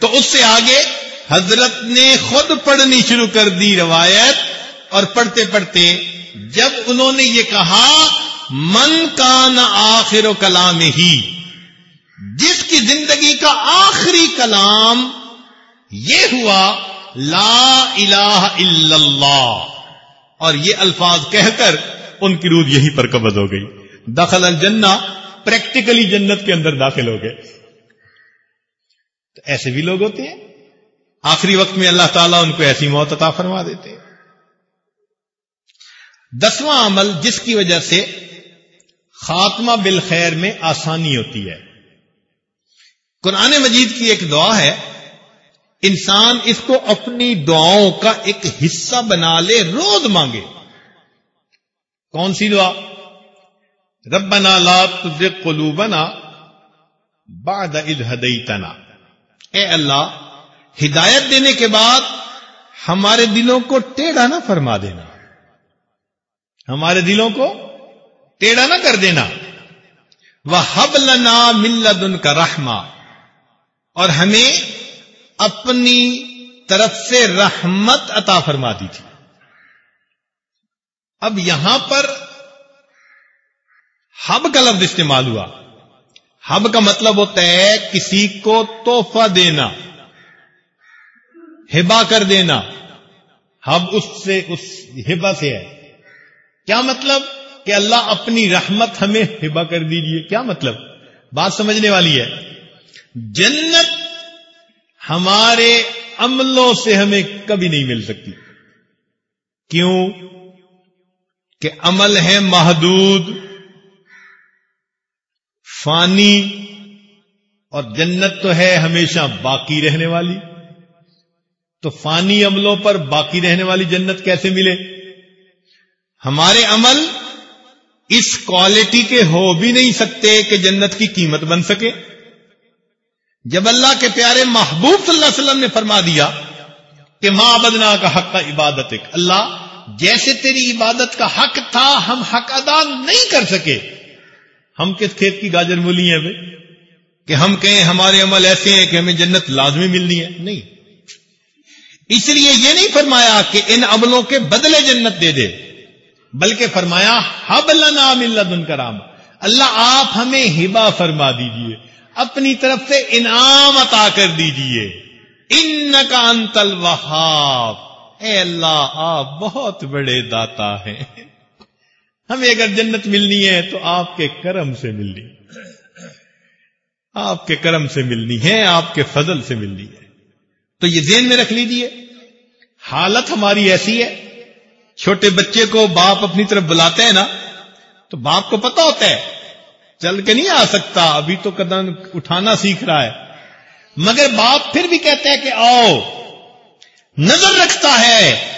تو اس سے آگے حضرت نے خود پڑھنی شروع کر دی روایت اور پڑھتے پڑھتے جب انہوں نے یہ کہا، من کا نہ آخر و کلام ہی کا آخری کلام یہ ہوا، لا الہ الا اللہ۔ اور یہ الفاظ کہہ کر ان کی روح یہیں پر قبض ہو گئی۔ دخل الجنہ پریکٹیکلی جنت کے اندر داخل ہو گئے۔ تو ایسے بھی لوگ ہوتے ہیں۔ آخری وقت میں اللہ تعالیٰ ان کو ایسی موت عطا فرما دیتے ہیں۔ دسواں عمل جس کی وجہ سے خاتمہ بالخیر میں آسانی ہوتی ہے۔ قرآن مجید کی ایک دعا ہے، انسان اس کو اپنی دعاؤں کا ایک حصہ بنا لے، روز مانگے۔ کون سی دعا؟ ربنا لا تزغ قلوبنا بعد اذ ہدیتنا اے اللہ، ہدایت دینے کے بعد ہمارے دلوں کو ٹیڑھا نہ فرما دینا۔ ہمارے دلوں کو ٹیڑھا نہ کر دینا۔ وہ حب لنا ملدن کا رحما۔ اور ہمیں اپنی طرف سے رحمت عطا فرما دی تھی اب یہاں پر ہب کا لفظ استعمال ہوا۔ ہب کا مطلب ہوتا ہے کسی کو توحفہ دینا ہبا کر دینا۔ ہب اس سے، اس ہبا سے ہے۔ کیا مطلب؟ کہ اللہ اپنی رحمت ہمیں ہبا کر دیجیے۔ کیا مطلب؟ بات سمجھنے والی ہے۔ جنت ہمارے عملوں سے ہمیں کبھی نہیں مل سکتی۔ کیوں؟ کہ عمل ہے محدود، فانی، اور جنت تو ہے ہمیشہ باقی رہنے والی۔ تو فانی عملوں پر باقی رہنے والی جنت کیسے ملے؟ ہمارے عمل اس کوالٹی کے ہو بھی نہیں سکتے کہ جنت کی قیمت بن سکے۔ جب اللہ کے پیارے محبوب صلی اللہ علیہ وسلم نے فرما دیا کہ ماں بدنا کا حق کا عبادت اللہ جیسے تیری عبادت کا حق تھا، ہم حق ادا نہیں کر سکے۔ ہم کس کھیت کی گاجر مولی ہیں بھائی کہ ہم کہیں ہمارے عمل ایسے ہیں کہ ہمیں جنت لازمی ملنی ہے؟ نہیں۔ اس لیے یہ نہیں فرمایا کہ ان عملوں کے بدلے جنت دے دے، بلکہ فرمایا حب لنا ملت کرام اللہ آپ ہمیں ہبا فرما دیجیے۔ اپنی طرف سے انعام عطا کر دیجیے۔ ان کا انتل وہاب اے اللہ، آپ بہت بڑے داتا ہیں۔ ہمیں اگر جنت ملنی ہے تو آپ کے کرم سے ملنی آپ کے کرم سے ملنی ہے، آپ کے فضل سے ملنی ہے۔ تو یہ ذہن میں رکھ لیجیے، حالت ہماری ایسی ہے۔ چھوٹے بچے کو باپ اپنی طرف بلاتے ہیں نا، تو باپ کو پتا ہوتا ہے۔ چل کے نہیں آ سکتا۔ ابھی تو قدم اٹھانا سیکھ رہا ہے۔ مگر باپ پھر بھی کہتے ہیں کہ آؤ۔ نظر رکھتا ہے۔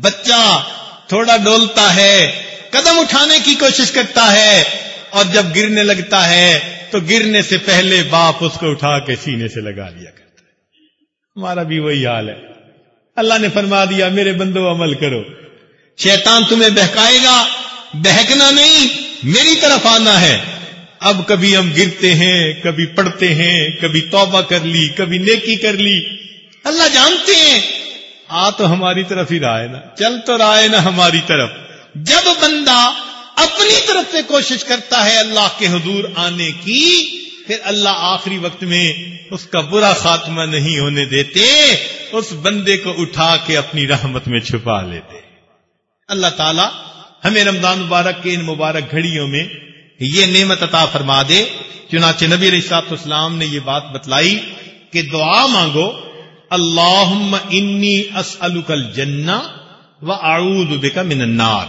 بچہ تھوڑا ڈولتا ہے۔ قدم اٹھانے کی کوشش کرتا ہے۔ اور جب گرنے لگتا ہے، تو گرنے سے پہلے باپ اس کو اٹھا کے سینے سے لگا لیا کرتا ہے۔ ہمارا بھی وہی حال ہے۔ اللہ نے فرما دیا، میرے بندو، عمل کرو۔ شیطان تمہیں بہکائے گا۔ بہکنا نہیں، میری طرف آنا ہے۔ اب کبھی ہم گرتے ہیں، کبھی پڑھتے ہیں، کبھی توبہ کر لی، کبھی نیکی کر لی۔ اللہ جانتے ہیں۔ آ تو ہماری طرف ہی رہا ہے نا۔ چل تو رہا ہے نا ہماری طرف۔ جب بندہ اپنی طرف سے کوشش کرتا ہے اللہ کے حضور آنے کی، پھر اللہ آخری وقت میں اس کا برا خاتمہ نہیں ہونے دیتے، اس بندے کو اٹھا کے اپنی رحمت میں چھپا لیتے۔ اللہ تعالی ہمیں رمضان مبارک کے ان مبارک گھڑیوں میں یہ نعمت عطا فرما دے۔ چنانچہ نبی علیہ اسلام نے یہ بات بتلائی کہ دعا مانگو اللہ انی اسألک الجنہ و بک من النار.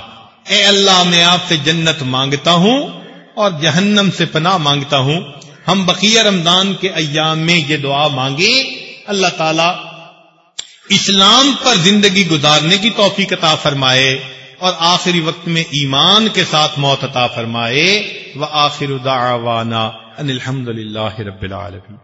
اے اللہ، میں آپ سے جنت مانگتا ہوں اور جہنم سے پناہ مانگتا ہوں۔ ہم بقیہ رمضان کے ایام میں یہ دعا مانگے۔ اللہ تعالی اسلام پر زندگی گزارنے کی توفیق عطا فرمائے۔ اور آخری وقت میں ایمان کے ساتھ موت عطا فرمائے و آخر دعوانا ان الحمد للہ رب العالمین۔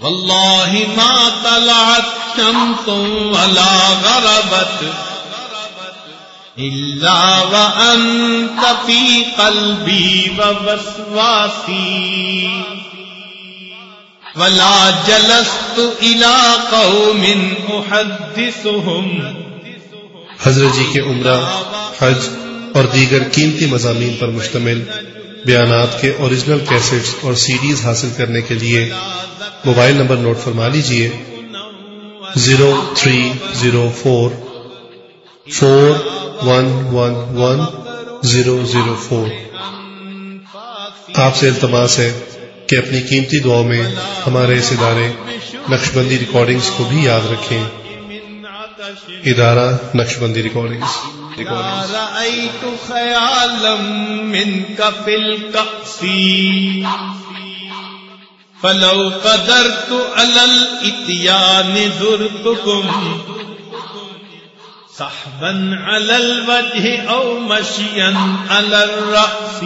والله ما طلعت شمس ولا غربت۔ إلا وأنت في قلبي ووسواسي ولا جلست إلى قوم أحدثهم حضرت جی کے عمرہ، حج اور دیگر قیمتی مضامین پر مشتمل بیانات کے اوریجنل کیسٹس اور سیڈیز حاصل کرنے کے لیے موبائل نمبر نوٹ فرما لیجیے zero three zero four four one one one zero zero four آپ سے التماس ہے کہ اپنی قیمتی دعاؤں میں ہمارے اس ادارے نقش بندی ریکارڈنگس کو بھی یاد رکھیں۔ ادارہ نقش بندی ریکارڈنگس رأيت خيالا منك في الكأسي فلو قدرت على الاتيان زرتكم. سحبا على الوجه أو مشيا على الرأس.